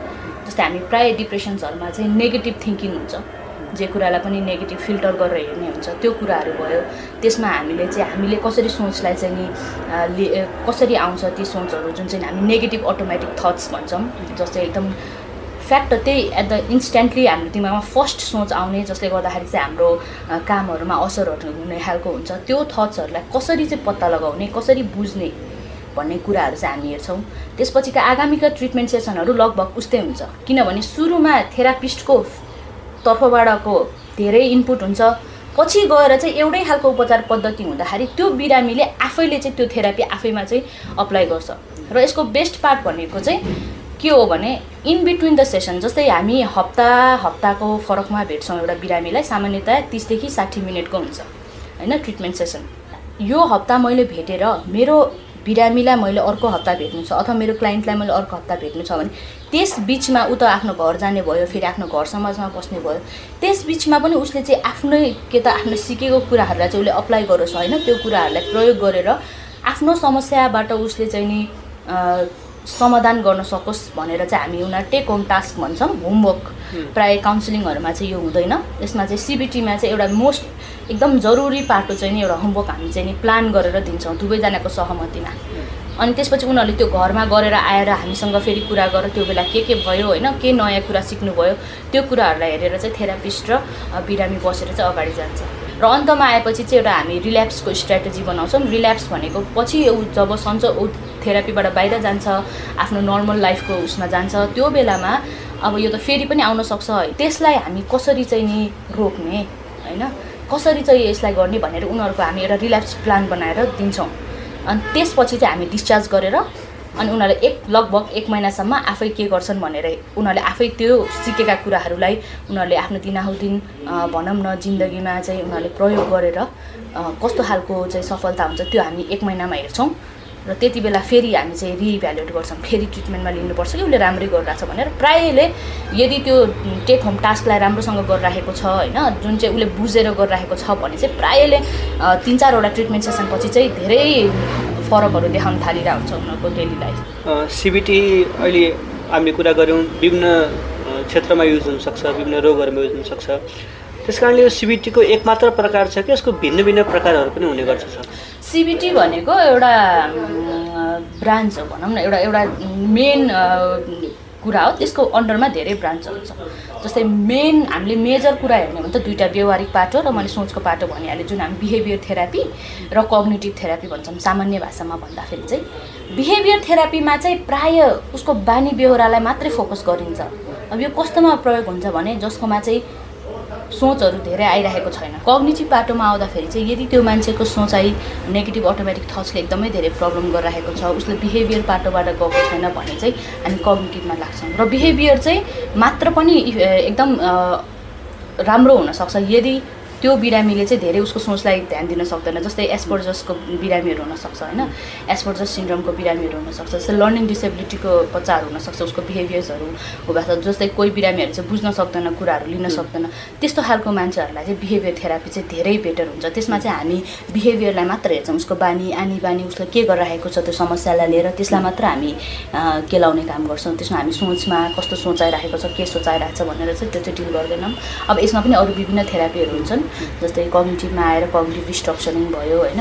Speaker 6: जस्तै हामी प्रायः डिप्रेसन्सहरूमा चाहिँ नेगेटिभ थिङ्किङ हुन्छ। जे कुरालाई पनि नेगेटिभ फिल्टर गरेर हेर्ने हुन्छ त्यो कुराहरू भयो। त्यसमा हामीले चाहिँ हामीले कसरी सोचलाई चाहिँ नि कसरी आउँछ ती सोचहरू जुन चाहिँ हामी नेगेटिभ अटोमेटिक थट्स भन्छौँ जस्तै एकदम फ्याक्ट त्यही एट द इन्स्ट्यान्टली हाम्रो दिमागमा फर्स्ट सोच आउने जसले गर्दाखेरि चाहिँ हाम्रो कामहरूमा असरहरू हुने खालको हुन्छ। त्यो थट्सहरूलाई कसरी चाहिँ पत्ता लगाउने कसरी बुझ्ने भन्ने कुराहरू चाहिँ हामी हेर्छौँ। त्यसपछिका आगामीका ट्रिटमेन्ट सेसनहरू लगभग उस्तै हुन्छ। किनभने सुरुमा थेरापिस्टको तर्फबाटको धेरै इनपुट हुन्छ। पछि गएर चाहिँ एउटै खालको उपचार पद्धति हुँदाखेरि त्यो बिरामीले आफैले चाहिँ त्यो थेरापी आफैमा चाहिँ अप्लाई गर्छ। र यसको बेस्ट पार्ट भनेको चाहिँ के हो भने इन बिट्विन द सेसन जस्तै हामी हप्ता हप्ताको फरकमा भेट्छौँ एउटा बिरामीलाई सामान्यतया तिसदेखि साठी मिनटको हुन्छ होइन ट्रिटमेन्ट सेसन यो हप्ता मैले भेटेर मेरो बिरामीलाई मैले अर्को हप्ता भेट्नु छ अथवा मेरो क्लाइन्टलाई मैले अर्को हप्ता भेट्नु छ भने त्यस बिचमा ऊ त आफ्नो घर जाने भयो फेरि आफ्नो घर समाजमा बस्ने भयो। त्यस बिचमा पनि उसले चाहिँ आफ्नै के त आफ्नो सिकेको कुराहरूलाई चाहिँ उसले अप्लाई गरोस् होइन त्यो कुराहरूलाई प्रयोग गरेर आफ्नो समस्याबाट उसले चाहिँ नि समाधान गर्न सकोस् भनेर चाहिँ हामी उनीहरू टेक होम टास्क भन्छौँ होमवर्क प्रायः काउन्सिलिङहरूमा चाहिँ यो हुँदैन। यसमा चाहिँ सिबिटीमा चाहिँ एउटा मोस्ट एकदम जरुरी पाटो चाहिँ नि एउटा होमवर्क हामी चाहिँ नि प्लान गरेर दिन्छौँ दुवैजनाको सहमतिमा। अनि त्यसपछि उनीहरूले त्यो घरमा गरेर आएर हामीसँग फेरि कुरा गरेर त्यो बेला के के भयो होइन के नयाँ कुरा सिक्नुभयो त्यो कुराहरूलाई हेरेर चाहिँ थेरापिस्ट र बिरामी बसेर चाहिँ अगाडि जान्छ। र अन्तमा आएपछि चाहिँ एउटा हामी रिल्याप्सको स्ट्राटेजी बनाउँछौँ। रिल्याप्स भनेको पछि ऊ जब सन्च ऊ थेरापीबाट बाहिर जान्छ आफ्नो नर्मल लाइफको उसमा जान्छ त्यो बेलामा अब यो त फेरि पनि आउन सक्छ त्यसलाई हामी कसरी चाहिँ नि रोक्ने होइन? कसरी चाहिँ यसलाई गर्ने भनेर उनीहरूको हामी एउटा रिल्याप्स प्लान बनाएर दिन्छौँ। अनि त्यसपछि चाहिँ हामी डिस्चार्ज गरेर अनि उनीहरूले एक लगभग एक महिनासम्म आफै के गर्छन् भनेर उनीहरूले आफै त्यो सिकेका कुराहरूलाई उनीहरूले आफ्नो दिनाहुदिन भनौँ न जिन्दगीमा चाहिँ उनीहरूले प्रयोग गरेर कस्तो खालको चाहिँ सफलता हुन्छ त्यो हामी एक महिनामा हेर्छौँ। र त्यति बेला फेरि हामी चाहिँ रिइभ्यालुएट गर्छौँ। फेरि ट्रिटमेन्टमा लिनुपर्छ कि उसले राम्रै गरिरहेको छ भनेर। प्रायःले यदि त्यो टेक होम टास्कलाई राम्रोसँग गरिराखेको छ होइन जुन चाहिँ उसले बुझेर गरिराखेको छ भने चाहिँ प्रायःले तिन चारवटा ट्रिटमेन्ट सेसनपछि चाहिँ धेरै फरकहरू देखाउन थालिरहेको हुन्छ उनीहरूको डेली लाइफ
Speaker 2: सिबिटी अहिले हामीले कुरा गऱ्यौँ विभिन्न क्षेत्रमा युज हुनसक्छ विभिन्न रोगहरूमा युज हुनसक्छ। त्यस कारणले यो सिबिटीको एक मात्र प्रकार छ कि यसको भिन्न भिन्न प्रकारहरू पनि हुने गर्छ
Speaker 6: सिबिटी भनेको एउटा ब्रान्च हो भनौँ न एउटा एउटा मेन कुरा हो त्यसको अन्डरमा धेरै ब्रान्चहरू छ। जस्तै मेन हामीले मेजर कुरा हेर्ने भने त दुइटा व्यवहारिक पाटो र मैले सोचको पाटो भनिहालेँ जुन हामी बिहेभियर थेरापी र कग्नेटिभ थेरापी भन्छौँ सामान्य भाषामा भन्दाखेरि चाहिँ। बिहेभियर थेरापीमा चाहिँ प्राय उसको बानी बेहोरालाई मात्रै फोकस गरिन्छ। अब यो कस्तोमा प्रयोग हुन्छ भने जसकोमा चाहिँ सोचहरू धेरै आइरहेको छैन। कग्निटिभ बाटोमा आउँदाखेरि चाहिँ यदि त्यो मान्छेको सोचाइ नेगेटिभ अटोमेटिक थट्सले एकदमै धेरै प्रब्लम गरिरहेको छ उसले बिहेभियर बाटोबाट गएको छैन भने चाहिँ हामी कग्निटिभमा लाग्छौँ। र बिहेभियर चाहिँ मात्र पनि एकदम राम्रो हुनसक्छ। यदि त्यो बिरामीले चाहिँ धेरै उसको सोचलाई ध्यान दिन सक्दैन जस्तै एसपर्जसको बिरामीहरू हुनसक्छ होइन? एसपर्जस सिन्ड्रोमको बिरामीहरू हुनसक्छ जस्तै लर्निङ डिसेबिलिटीको बच्चाहरू हुनसक्छ उसको बिहेभियर्सहरू हुँदा जस्तै कोही बिरामीहरू चाहिँ बुझ्न सक्दैन कुराहरू लिन सक्दैन त्यस्तो खालको मान्छेहरूलाई चाहिँ बिहेभियर थेरापी चाहिँ धेरै बेटर हुन्छ। त्यसमा चाहिँ हामी बिहेभियरलाई मात्र हेर्छौँ उसको बानी आनी बानी उसले के गरिरहेको छ त्यो समस्यालाई लिएर त्यसलाई मात्र हामी केलाउने काम गर्छौँ। त्यसमा हामी सोचमा कस्तो सोचाइरहेको छ के सोचाइरहेको छ भनेर चाहिँ त्यो चाहिँ डिल गर्दैनौँ। अब यसमा पनि अरू विभिन्न थेरापीहरू हुन्छन्। जस्तै कग्निटिभमा आएर कग्निटिभ रिस्ट्रक्चरिङ भयो होइन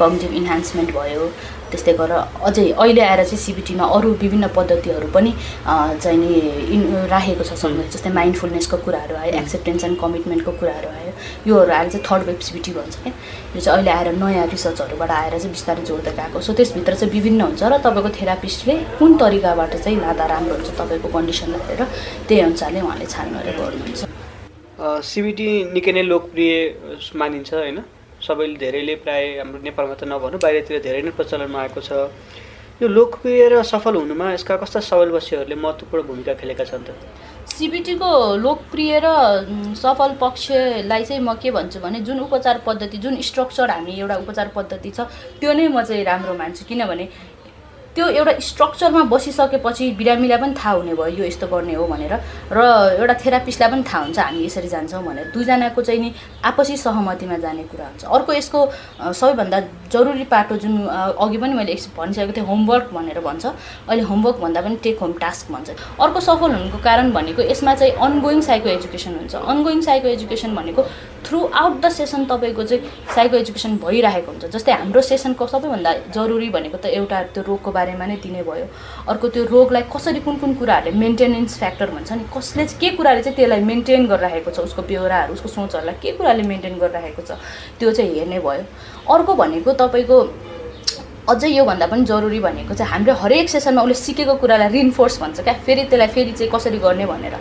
Speaker 6: कग्निटिभ इन्हान्समेन्ट भयो त्यस्तै गरेर अझै अहिले आएर चाहिँ सिबिटीमा अरू विभिन्न पद्धतिहरू पनि चाहिँ नि राखेको छ सँगै जस्तै माइन्डफुलनेसको कुराहरू आयो एक्सेप्टेन्स एन्ड कमिटमेन्टको कुराहरू आयो योहरू आएर चाहिँ थर्ड वेब सिबिटी भन्छ क्या। यो चाहिँ अहिले आएर नयाँ रिसर्चहरूबाट आएर चाहिँ बिस्तारै जोड्दै गएको सो त्यसभित्र चाहिँ विभिन्न हुन्छ र तपाईँको थेरापिस्टले कुन तरिकाबाट चाहिँ लाँदा राम्रो हुन्छ तपाईँको कन्डिसनलाई हेरेर त्यही अनुसारले उहाँले छानबिन गर्नुहुन्छ।
Speaker 2: सिबिटी निकै नै लोकप्रिय मानिन्छ होइन? सबैले धेरैले प्राय हाम्रो नेपालमा त नभनौँ बाहिरतिर धेरै नै प्रचलनमा आएको छ। यो लोकप्रिय र सफल हुनुमा यसका कस्ता सबलपक्षहरूले महत्त्वपूर्ण भूमिका खेलेका छन् त?
Speaker 6: सिबिटीको लोकप्रिय र सफल पक्षलाई चाहिँ म के भन्छु भने जुन उपचार पद्धति जुन स्ट्रक्चर हामी एउटा उपचार पद्धति छ त्यो नै म चाहिँ राम्रो मान्छु। किनभने त्यो एउटा स्ट्रक्चरमा बसिसकेपछि बिरामीलाई पनि थाहा हुने भयो यो यस्तो गर्ने हो भनेर। र एउटा थेरापिस्टलाई पनि थाहा हुन्छ हामी यसरी जान्छौँ भनेर। दुईजनाको चाहिँ नि आपसी सहमतिमा जाने कुरा हुन्छ। अर्को यसको सबैभन्दा जरुरी पाटो जुन अघि पनि मैले भनिसकेको थिएँ होमवर्क भनेर भन्छ। अहिले होमवर्क भन्दा पनि टेक होम टास्क भन्छ। अर्को सफल हुनुको कारण भनेको यसमा चाहिँ अनगोइङ साइको एजुकेसन हुन्छ। अनगोइङ साइको एजुकेसन भनेको थ्रु आउट द सेसन तपाईँको चाहिँ साइको एजुकेसन भइरहेको हुन्छ। जस्तै हाम्रो सेसनको सबैभन्दा जरुरी भनेको त एउटा त्यो रोगको बारेमा नै दिने भयो। अर्को त्यो रोगलाई कसरी कुन कुन कुराहरूले मेन्टेनेन्स फ्याक्टर भन्छ नि कसले चाहिँ के कुराले चाहिँ त्यसलाई मेन्टेन गरिरहेको छ उसको बेहोराहरू उसको सोचहरूलाई के कुराले मेन्टेन गरिरहेको छ त्यो चाहिँ हेर्ने भयो। अर्को भनेको तपाईँको अझै योभन्दा पनि जरुरी भनेको चाहिँ हाम्रो हरेक सेसनमा उसले सिकेको कुरालाई रिन्फोर्स भन्छ क्या फेरि त्यसलाई फेरि चाहिँ कसरी गर्ने भनेर।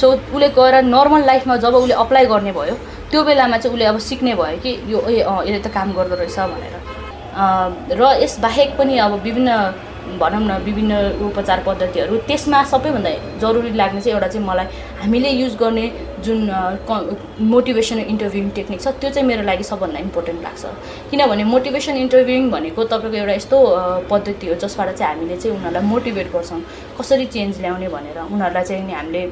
Speaker 6: सो उसले गएर नर्मल लाइफमा जब उसले अप्लाई गर्ने भयो त्यो बेलामा चाहिँ उसले अब सिक्ने भयो कि यो ए यसले त काम गर्दो रहेछ भनेर। र यसबाहेक पनि अब विभिन्न भनौँ न विभिन्न उपचार पद्धतिहरू त्यसमा सबैभन्दा जरुरी लाग्ने चाहिँ एउटा चाहिँ मलाई हामीले युज गर्ने जुन मोटिभेसन इन्टरभ्युङ टेक्निक छ त्यो चाहिँ मेरो लागि सबभन्दा इम्पोर्टेन्ट लाग्छ। किनभने मोटिभेसन इन्टरभ्युङ भनेको तपाईँको एउटा यस्तो पद्धति हो जसबाट चाहिँ हामीले चाहिँ उनीहरूलाई मोटिभेट गर्छौँ। कसरी चेन्ज ल्याउने भनेर उनीहरूलाई चाहिँ हामीले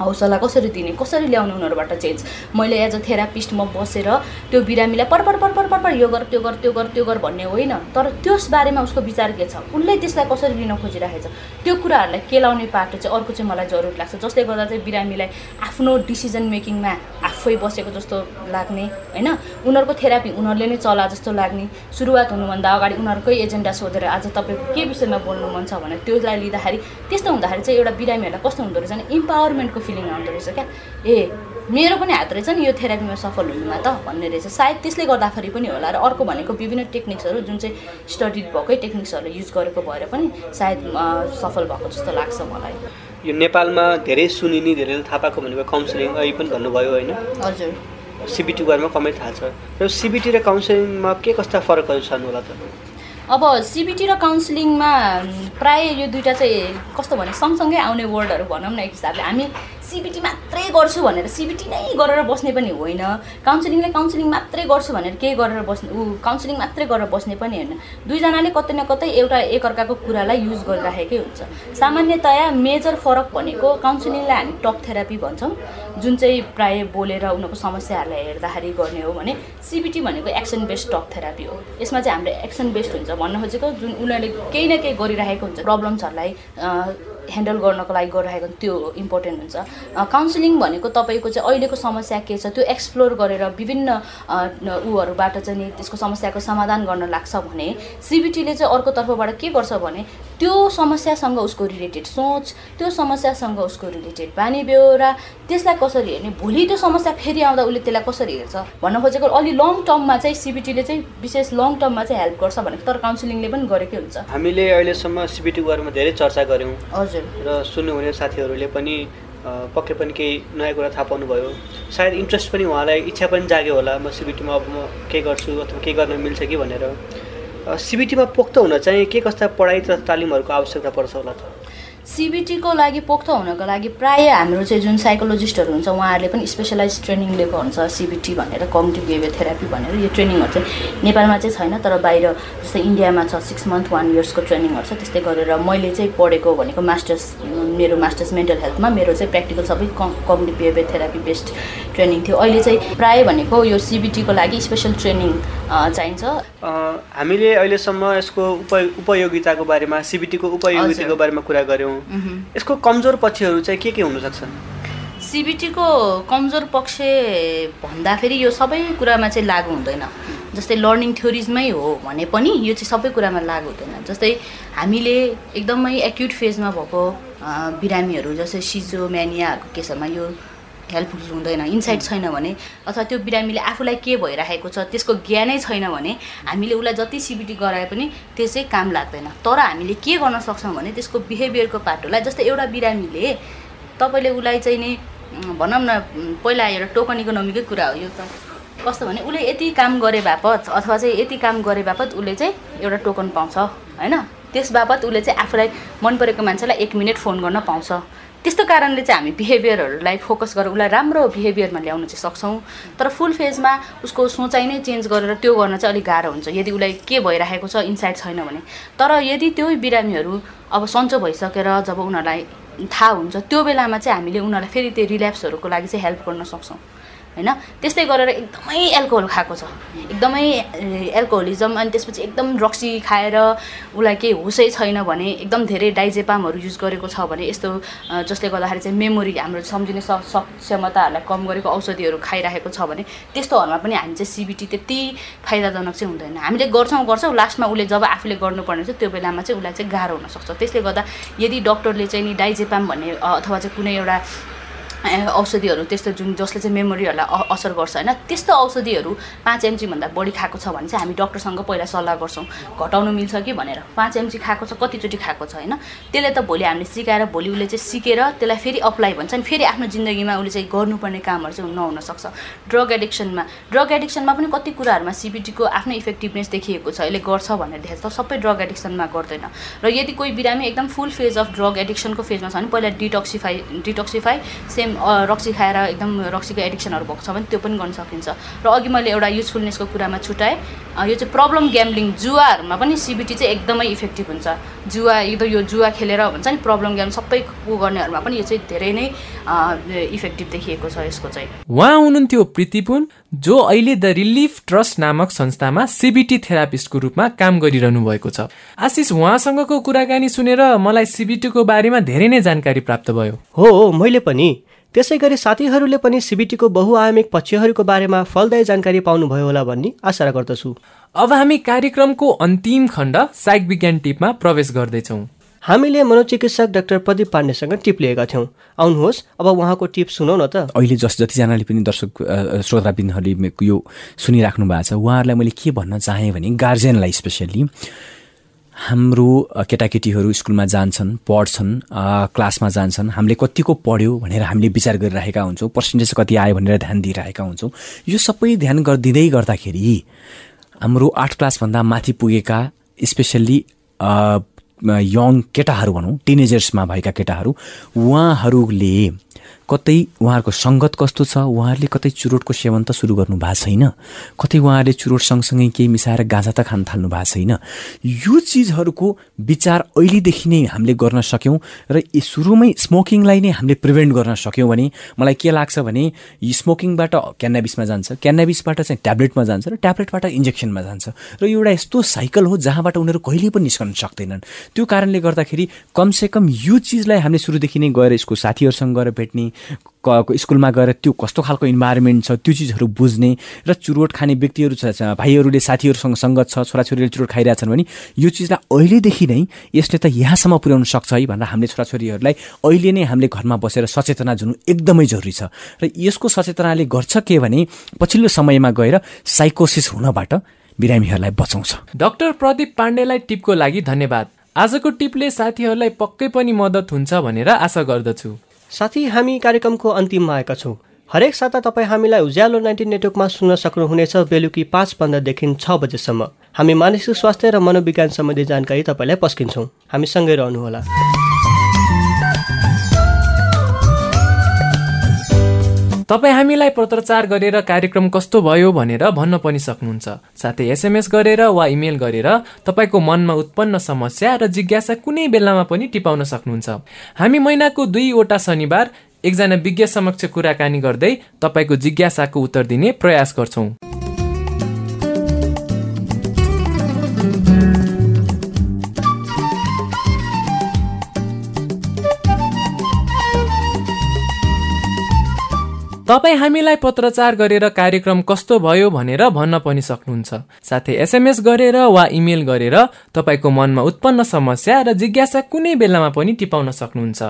Speaker 6: हौसला कसरी दिने कसरी ल्याउने उनीहरूबाट चेन्ज मैले एज अ थेरापिस्ट म बसेर त्यो बिरामीलाई पर पर पर पर पर यो गर त्यो गर त्यो गर त्यो गर भन्ने होइन। तर त्यस बारेमा उसको विचार के छ? उसले त्यसलाई कसरी लिन खोजिरहेको छ त्यो कुराहरूलाई केलाउने पाटो चाहिँ अर्को चाहिँ मलाई जरुरत लाग्छ। जसले गर्दा चाहिँ बिरामीलाई आफ्नो डिसिजन मेकिङमा आफै बसेको जस्तो लाग्ने होइन? उनीहरूको थेरापी उनीहरूले नै चला जस्तो लाग्ने। सुरुवात हुनुभन्दा अगाडि उनीहरूकै एजेन्डा सोधेर आज तपाईँको के विषयमा बोल्नु मन छ भने त्यसलाई लिँदाखेरि त्यस्तो हुँदाखेरि चाहिँ एउटा बिरामीहरूलाई कस्तो हुँदो रहेछ भने इम्पावरमेन्टको फिलिङ आउँदो रहेछ क्या? ए मेरो पनि हात रहेछ नि यो थेरापीमा सफल हुनुमा त भन्ने रहेछ। सायद त्यसले गर्दाखेरि पनि होला र अर्को भनेको विभिन्न टेक्निक्सहरू जुन चाहिँ स्टडिड भएकै टेक्निक्सहरू युज गरेको भएर पनि सायद सफल भएको जस्तो लाग्छ मलाई।
Speaker 2: यो नेपालमा धेरै सुनिने धेरैले थाहा पाएको भनेको काउन्सिलिङ अहिले पनि भन्नुभयो होइन?
Speaker 6: हजुर।
Speaker 2: सिबिटी बारेमा कमै थाहा छ। र सिबिटी र काउन्सिलिङमा के कस्ता फरकहरू छन् होला त?
Speaker 6: अब सिबिटी र काउन्सिलिङमा प्राय यो दुइटा चाहिँ कस्तो भने सँगसँगै आउने वर्डहरू भनौँ न एक हिसाबले। हामी सिबिटी मात्रै गर्छु भनेर सिबिटी नै गरेर बस्ने पनि होइन। काउन्सिलिङले काउन्सिलिङ मात्रै गर्छु भनेर केही गरेर बस्ने ऊ काउन्सिलिङ मात्रै गरेर बस्ने पनि होइन। दुईजनाले कतै न कतै एउटा एकअर्काको कुरालाई युज गरिराखेकै हुन्छ। सामान्यतया मेजर फरक भनेको काउन्सिलिङलाई हामी टक थेरापी भन्छौँ। जुन चाहिँ प्राय बोलेर उनीहरूको समस्याहरूलाई हेर्दाखेरि गर्ने हो भने सिबिटी भनेको एक्सन बेस्ड टक थेरापी हो। यसमा चाहिँ हाम्रो एक्सन बेस्ड हुन्छ। भन्न खोजेको जुन उनीहरूले केही न केही गरिरहेको हुन्छ प्रब्लम्सहरूलाई ह्यान्डल गर्नको लागि गरिरहेको त्यो इम्पोर्टेन्ट हुन्छ। काउन्सिलिङ भनेको तपाईँको चाहिँ अहिलेको समस्या के छ त्यो एक्सप्लोर गरेर विभिन्न ऊहरूबाट चाहिँ त्यसको समस्याको समाधान गर्न लाग्छ भने सिबिटीले चाहिँ अर्को तर्फबाट के गर्छ भने त्यो समस्यासँग उसको रिलेटेड सोच त्यो समस्यासँग उसको रिलेटेड बानी बेहोरा त्यसलाई कसरी हेर्ने? भोलि त्यो समस्या फेरि आउँदा उसले त्यसलाई कसरी हेर्छ? भन्न खोजेको अलि लङ टर्ममा चाहिँ सिबिटीले चाहिँ विशेष लङ टर्ममा चाहिँ हेल्प गर्छ भनेको तर काउन्सिलिङले पनि गरेकै हुन्छ।
Speaker 2: हामीले अहिलेसम्म सिबिटी बारेमा धेरै चर्चा गऱ्यौँ।
Speaker 6: हजुर।
Speaker 2: र सुन्नुहुने साथीहरूले पनि पक्कै पनि केही नयाँ कुरा थाहा पाउनुभयो। सायद इन्ट्रेस्ट पनि उहाँलाई इच्छा पनि जाग्यो होला म सिबिटीमा अब म के गर्छु अथवा के गर्न मिल्छ कि भनेर। सिबिटीमा पोख्त हुन चाहिँ के कस्ता पढाइ तथा तालिमहरूको आवश्यकता पर्छ होला त?
Speaker 6: सिबिटीको लागि पोख्त हुनको लागि प्रायः हाम्रो चाहिँ जुन साइकोलोजिस्टहरू हुन्छ उहाँहरूले पनि स्पेसलाइज ट्रेनिङ लिएको हुन्छ सिबिटी भनेर कम्युनिटी बिहेभियर थेरापी भनेर। यो ट्रेनिङहरू चाहिँ नेपालमा चाहिँ छैन तर बाहिर जस्तै इन्डियामा छ सिक्स मन्थ वान इयर्सको ट्रेनिङहरू छ। त्यस्तै गरेर मैले चाहिँ पढेको भनेको मास्टर्स मेरो मास्टर्स मेन्टल हेल्थमा मेरो चाहिँ प्र्याक्टिकल सबै community behaviour therapy based training थियो। अहिले चाहिँ प्रायः भनेको यो सिबिटीको लागि स्पेसल ट्रेनिङ चाहिन्छ।
Speaker 2: हामीले अहिलेसम्म यसको उप उपयोगिताको बारेमा सिबिटीको उपयोगिताको बारेमा कुरा गऱ्यौँ। यसको कमजोर पक्षहरू चाहिँ के के हुनसक्छन्?
Speaker 6: सिबिटीको कमजोर पक्ष भन्दाखेरि यो सबै कुरामा चाहिँ लागु हुँदैन। जस्तै लर्निङ थ्योरिजमै हो भने पनि यो चाहिँ सबै कुरामा लागु हुँदैन। जस्तै हामीले एकदमै एक्युट फेजमा भएको बिरामीहरू जस्तै सिजोम्यानियाहरूको केसहरूमा यो हेल्पफुल हुँदैन इन्साइट छैन भने अथवा त्यो बिरामीले आफूलाई के भइरहेको छ त्यसको ज्ञानै छैन भने हामीले उसलाई जति सिबिटी गराए पनि त्यो चाहिँ काम लाग्दैन। तर हामीले के गर्न सक्छौँ भने त्यसको बिहेभियरको पाटोलाई जस्तै एउटा बिरामीले तपाईँले उसलाई चाहिँ नि भनौँ न पहिला एउटा टोकन इकोनोमीकै कुरा हो यो त। कस्तो भने उसले यति काम गरे बापत अथवा चाहिँ यति काम गरे बापत उसले चाहिँ एउटा टोकन पाउँछ होइन? त्यस बापत उसले चाहिँ आफूलाई मन परेको मान्छेलाई एक मिनट फोन गर्न पाउँछ। त्यस्तो कारणले चाहिँ हामी बिहेभियरहरूलाई फोकस गरेर उसलाई राम्रो बिहेभियरमा ल्याउन चाहिँ सक्छौँ। तर फुल फेजमा उसको सोचाइ नै चेन्ज गरेर त्यो गर्न चाहिँ अलिक गाह्रो हुन्छ। यदि उसलाई के भइरहेको छ इन्साइट छैन भने। तर यदि त्यो बिरामीहरू अब सन्चो भइसकेर जब उनीहरूलाई थाहा हुन्छ त्यो बेलामा चाहिँ हामीले उनीहरूलाई फेरि त्यो रिल्याप्सहरूको लागि चाहिँ हेल्प गर्न सक्छौँ। होइन? त्यस्तै गरेर एकदमै एल्कोहल खाएको छ। एकदमै एल्कोहोलिजम अनि त्यसपछि एकदम रक्सी खाएर उसलाई केही होसै छैन भने एकदम धेरै डाइजेपामहरू युज गरेको छ भने यस्तो जसले गर्दाखेरि चाहिँ मेमोरी हाम्रो सम्झिने सक्षमताहरूलाई कम गरेको औषधिहरू खाइरहेको छ भने त्यस्तोहरूमा पनि हामी चाहिँ सिबिटी त्यति फाइदाजनक चाहिँ हुँदैन। हामीले गर्छौँ गर्छौँ लास्टमा उसले जब आफूले गर्नुपर्ने चाहिँ त्यो बेलामा चाहिँ उसलाई चाहिँ गाह्रो हुनसक्छ। त्यसले गर्दा यदि डक्टरले चाहिँ नि डाइजेपाम भन्ने अथवा चाहिँ कुनै एउटा औषधिहरू त्यस्तो जुन जसले चाहिँ मेमोरीहरूलाई असर गर्छ होइन? त्यस्तो औषधिहरू पाँच एमजीभन्दा बढी खाएको छ भने चाहिँ हामी डक्टरसँग पहिला सल्लाह गर्छौँ घटाउनु मिल्छ कि? भनेर। पाँच एमजी खाएको छ कतिचोटि खाएको छ होइन? त्यसले त भोलि हामीले सिकाएर भोलि उसले चाहिँ सिकेर त्यसलाई फेरि अप्लाई भन्छ नि। फेरि आफ्नो जिन्दगीमा उसले चाहिँ गर्नुपर्ने कामहरू चाहिँ नहुन सक्छ ड्रग एडिक्सनमा ड्रग एडिक्सनमा पनि कति कुराहरूमा सिबिटीको आफ्नो इफेक्टिभनेस देखिएको छ यसले गर्छ भनेर देखेको छ। सबै ड्रग एडिक्सनमा गर्दैन। र यदि कोही बिरामी एकदम फुल फेज अफ ड्रग एडिक्सनको फेजमा छ भने पहिला डिटोक्सिफाई डिटोक्सिफाई सेम रक्सी खाएर एकदम रक्सीको एडिक्सनहरू भएको छ भने त्यो पनि गर्न सकिन्छ। र अघि मैले एउटा युजफुलनेसको कुरामा छुट्याएँ यो चाहिँ प्रब्लम ग्याम्लिङ जुवाहरूमा पनि सिबिटी चाहिँ एकदमै इफेक्टिभ हुन्छ। जुवा एकदम यो जुवा खेलेर भन्छ नि प्रब्लम ग्याम सबै उ गर्नेहरूमा पनि यो चाहिँ धेरै नै इफेक्टिभ देखिएको छ यसको चाहिँ।
Speaker 1: उहाँ हुनुहुन्थ्यो प्रीतिपुन जो अहिले द रिलिफ ट्रस्ट नामक संस्थामा सिबिटी थेरापिस्टको रूपमा काम गरिरहनु भएको छ। आशिष उहाँसँगको कुराकानी सुनेर मलाई सिबिटीको बारेमा धेरै नै जानकारी प्राप्त भयो।
Speaker 2: हो मैले पनि। त्यसै गरी साथीहरूले पनि सिबिटीको बहुआयामिक पक्षहरूको बारेमा फलदायी जानकारी पाउनुभयो होला भन्ने आशा गर्दछु।
Speaker 1: अब हामी कार्यक्रमको अन्तिम खण्ड साइक विज्ञान टिपमा प्रवेश गर्दैछौँ।
Speaker 2: हामीले मनोचिकित्सक डाक्टर प्रदीप पाण्डेसँग टिप लिएका थियौँ। आउनुहोस् अब उहाँको टिप सुनौ न त।
Speaker 7: अहिले जस जतिजनाले पनि दर्शक श्रोताबिनहरूले यो सुनिराख्नु भएको छ उहाँहरूलाई मैले के भन्न चाहेँ भने गार्जियनलाई स्पेसल्ली हाम्रो केटाकेटीहरू स्कुलमा जान्छन् पढ्छन् क्लासमा जान्छन्। हामीले कतिको पढ्यो भनेर हामीले विचार गरिरहेका हुन्छौँ पर्सेन्टेज कति आयो भनेर ध्यान दिइरहेका हुन्छौँ। यो सबै ध्यान गरिदिँदै गर्दाखेरि हाम्रो आठ क्लासभन्दा माथि पुगेका स्पेसल्ली यङ केटाहरू भनौँ टिनेजर्समा भएका केटाहरू उहाँहरूले कतै उहाँहरूको सङ्गत कस्तो छ? उहाँहरूले कतै चुरोटको सेवन त सुरु गर्नु भएको छैन। कतै उहाँहरूले चुरोट सँगसँगै केही मिसाएर गाँजा त खान थाल्नु भएको छैन। यो चिजहरूको विचार अहिलेदेखि नै हामीले गर्न सक्यौँ र सुरुमै स्मोकिङलाई नै हामीले प्रिभेन्ट गर्न सक्यौँ भने मलाई के लाग्छ भने स्मोकिङबाट क्यानाबिसमा जान्छ। क्यानाबिसबाट चाहिँ ट्याब्लेटमा जान्छ र ट्याब्लेटबाट इन्जेक्सनमा जान्छ। र एउटा यस्तो साइकल हो जहाँबाट उनीहरू कहिले पनि निस्कन सक्दैनन्। त्यो कारणले गर्दाखेरि कमसेकम यो चिजलाई हामीले सुरुदेखि नै गएर यसको साथीहरूसँग गएर भेट्ने स्कुलमा गएर त्यो कस्तो खालको इन्भाइरोमेन्ट छ त्यो चिजहरू बुझ्ने र चुरोट खाने व्यक्तिहरू छ भाइहरूले साथीहरूसँग सङ्गत छ छोराछोरीले चुरोट खाइरहेछन् भने यो चिजलाई अहिलेदेखि नै यसले त यहाँसम्म पुर्याउन सक्छ है भनेर हामीले छोराछोरीहरूलाई अहिले नै हामीले घरमा बसेर सचेतना जुन एकदमै जरुरी छ। र यसको सचेतनाले गर्छ के भने पछिल्लो समयमा गएर साइकोसिस हुनबाट बिरामीहरूलाई बचाउँछ।
Speaker 1: डाक्टर प्रदीप पाण्डेलाई टिपको लागि धन्यवाद। आजको टिपले साथीहरूलाई पक्कै पनि मद्दत हुन्छ भनेर आशा गर्दछु।
Speaker 2: साथी हामी कार्यक्रमको अन्तिममा आएका छौँ। हरेक साता तपाईँ हामीलाई उज्यालो नाइन्टिन नेटवर्कमा सुन्न सक्नुहुनेछ बेलुकी पाँच पन्ध्रदेखि छ बजेसम्म। हामी मानसिक स्वास्थ्य र मनोविज्ञान सम्बन्धी जानकारी तपाईँलाई पस्किन्छौँ। हामी सँगै रहनुहोला।
Speaker 1: तपाईँ हामीलाई पत्रचार गरेर कार्यक्रम कस्तो भयो भनेर भन्न पनि सक्नुहुन्छ। साथै एसएमएस गरेर वा इमेल गरेर तपाईँको मनमा उत्पन्न समस्या र जिज्ञासा कुनै बेलामा पनि टिपाउन सक्नुहुन्छ। हामी महिनाको दुईवटा शनिबार एकजना विज्ञ समक्ष कुराकानी गर्दै तपाईँको जिज्ञासाको उत्तर दिने प्रयास गर्छौँ। तपाईँ हामीलाई पत्रचार गरेर कार्यक्रम कस्तो भयो भनेर भन्न पनि सक्नुहुन्छ। साथै एसएमएस गरेर वा इमेल गरेर तपाईँको मनमा उत्पन्न समस्या र जिज्ञासा कुनै बेलामा पनि टिपाउन सक्नुहुन्छ।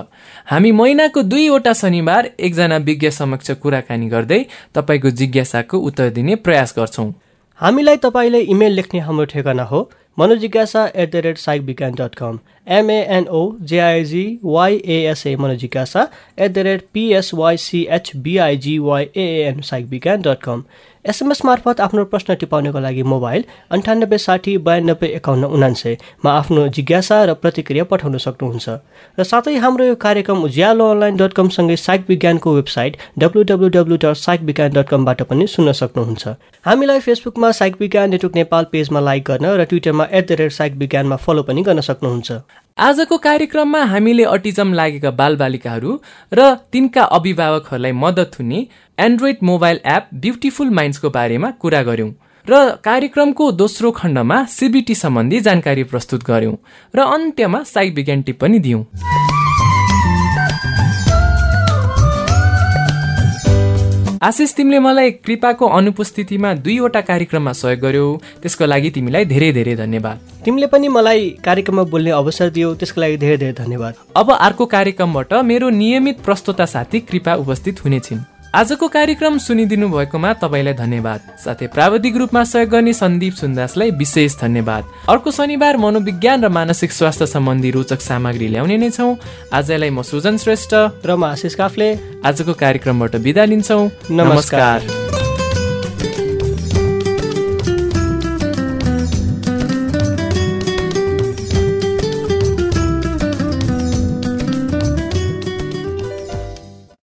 Speaker 1: हामी महिनाको दुईवटा शनिबार एकजना विज्ञ समक्ष कुराकानी गर्दै तपाईँको जिज्ञासाको उत्तर दिने प्रयास गर्छौँ।
Speaker 2: हामीलाई तपाईँले इमेल लेख्ने हाम्रो ठेगाना हो। मनोजिज्ञासा एट द रेट साइक विज्ञान dot com MNO जेआइजी वाइएएसए मनोजिज्ञासा at the rate पिएसवाइसिएचबिआइजिवाइएएन साइक विज्ञान डट कम एसएमएस मार्फत आफ्नो प्रश्न टिपाउनको लागि मोबाइल अन्ठानब्बे साठी बयानब्बे एकाउन्न उनान्सयमा आफ्नो जिज्ञासा र प्रतिक्रिया पठाउन सक्नुहुन्छ। र साथै हाम्रो यो कार्यक्रम उज्यालो अनलाइन डट कमसँगै साइक विज्ञानको website W W dot psych विज्ञान डट कमबाट पनि सुन्न सक्नुहुन्छ। हामीलाई फेसबुकमा साइक विज्ञान नेटवर्क नेपाल पेजमा लाइक गर्न र ट्विटरमा एट द रेट साइक विज्ञानमा फलो पनि गर्न सक्नुहुन्छ।
Speaker 1: आजको कार्यक्रममा हामीले अटिजम लागेका बालबालिकाहरू र तिनका अभिभावकहरूलाई मद्दत हुने एन्ड्रोइड मोबाइल एप ब्युटिफुल माइन्ड्सको बारेमा कुरा गर्यौं र कार्यक्रमको दोस्रो खण्डमा सिबिटी सम्बन्धी जानकारी प्रस्तुत गर्यौं र अन्त्यमा साइक विज्ञान टिप्पणी दियौं। आशिष तिमीले मलाई कृपाको अनुपस्थितिमा दुईवटा कार्यक्रममा सहयोग गर्यौ। त्यसको लागि तिमीलाई धेरै धेरै धन्यवाद।
Speaker 2: तिमीले पनि मलाई कार्यक्रममा बोल्ने अवसर दियो त्यसको लागि धेरै धेरै धन्यवाद।
Speaker 1: अब अर्को कार्यक्रमबाट मेरो नियमित प्रस्तोता साथी कृपा उपस्थित हुनेछिन्। आजको कार्यक्रम सुनिदिनु भएकोमा तपाईँलाई धन्यवाद। साथै प्राविधिक रूपमा सहयोग गर्ने सन्दीप सुन्दासलाई विशेष धन्यवाद। अर्को शनिबार मनोविज्ञान र मानसिक स्वास्थ्य सम्बन्धी रोचक सामग्री ल्याउने नै छौँ। आजलाई म सुजन श्रेष्ठ।
Speaker 2: र म आशिष काफले।
Speaker 1: आजको कार्यक्रमबाट बिदा लिन्छौँ।
Speaker 2: नमस्कार।
Speaker 1: नमस्कार।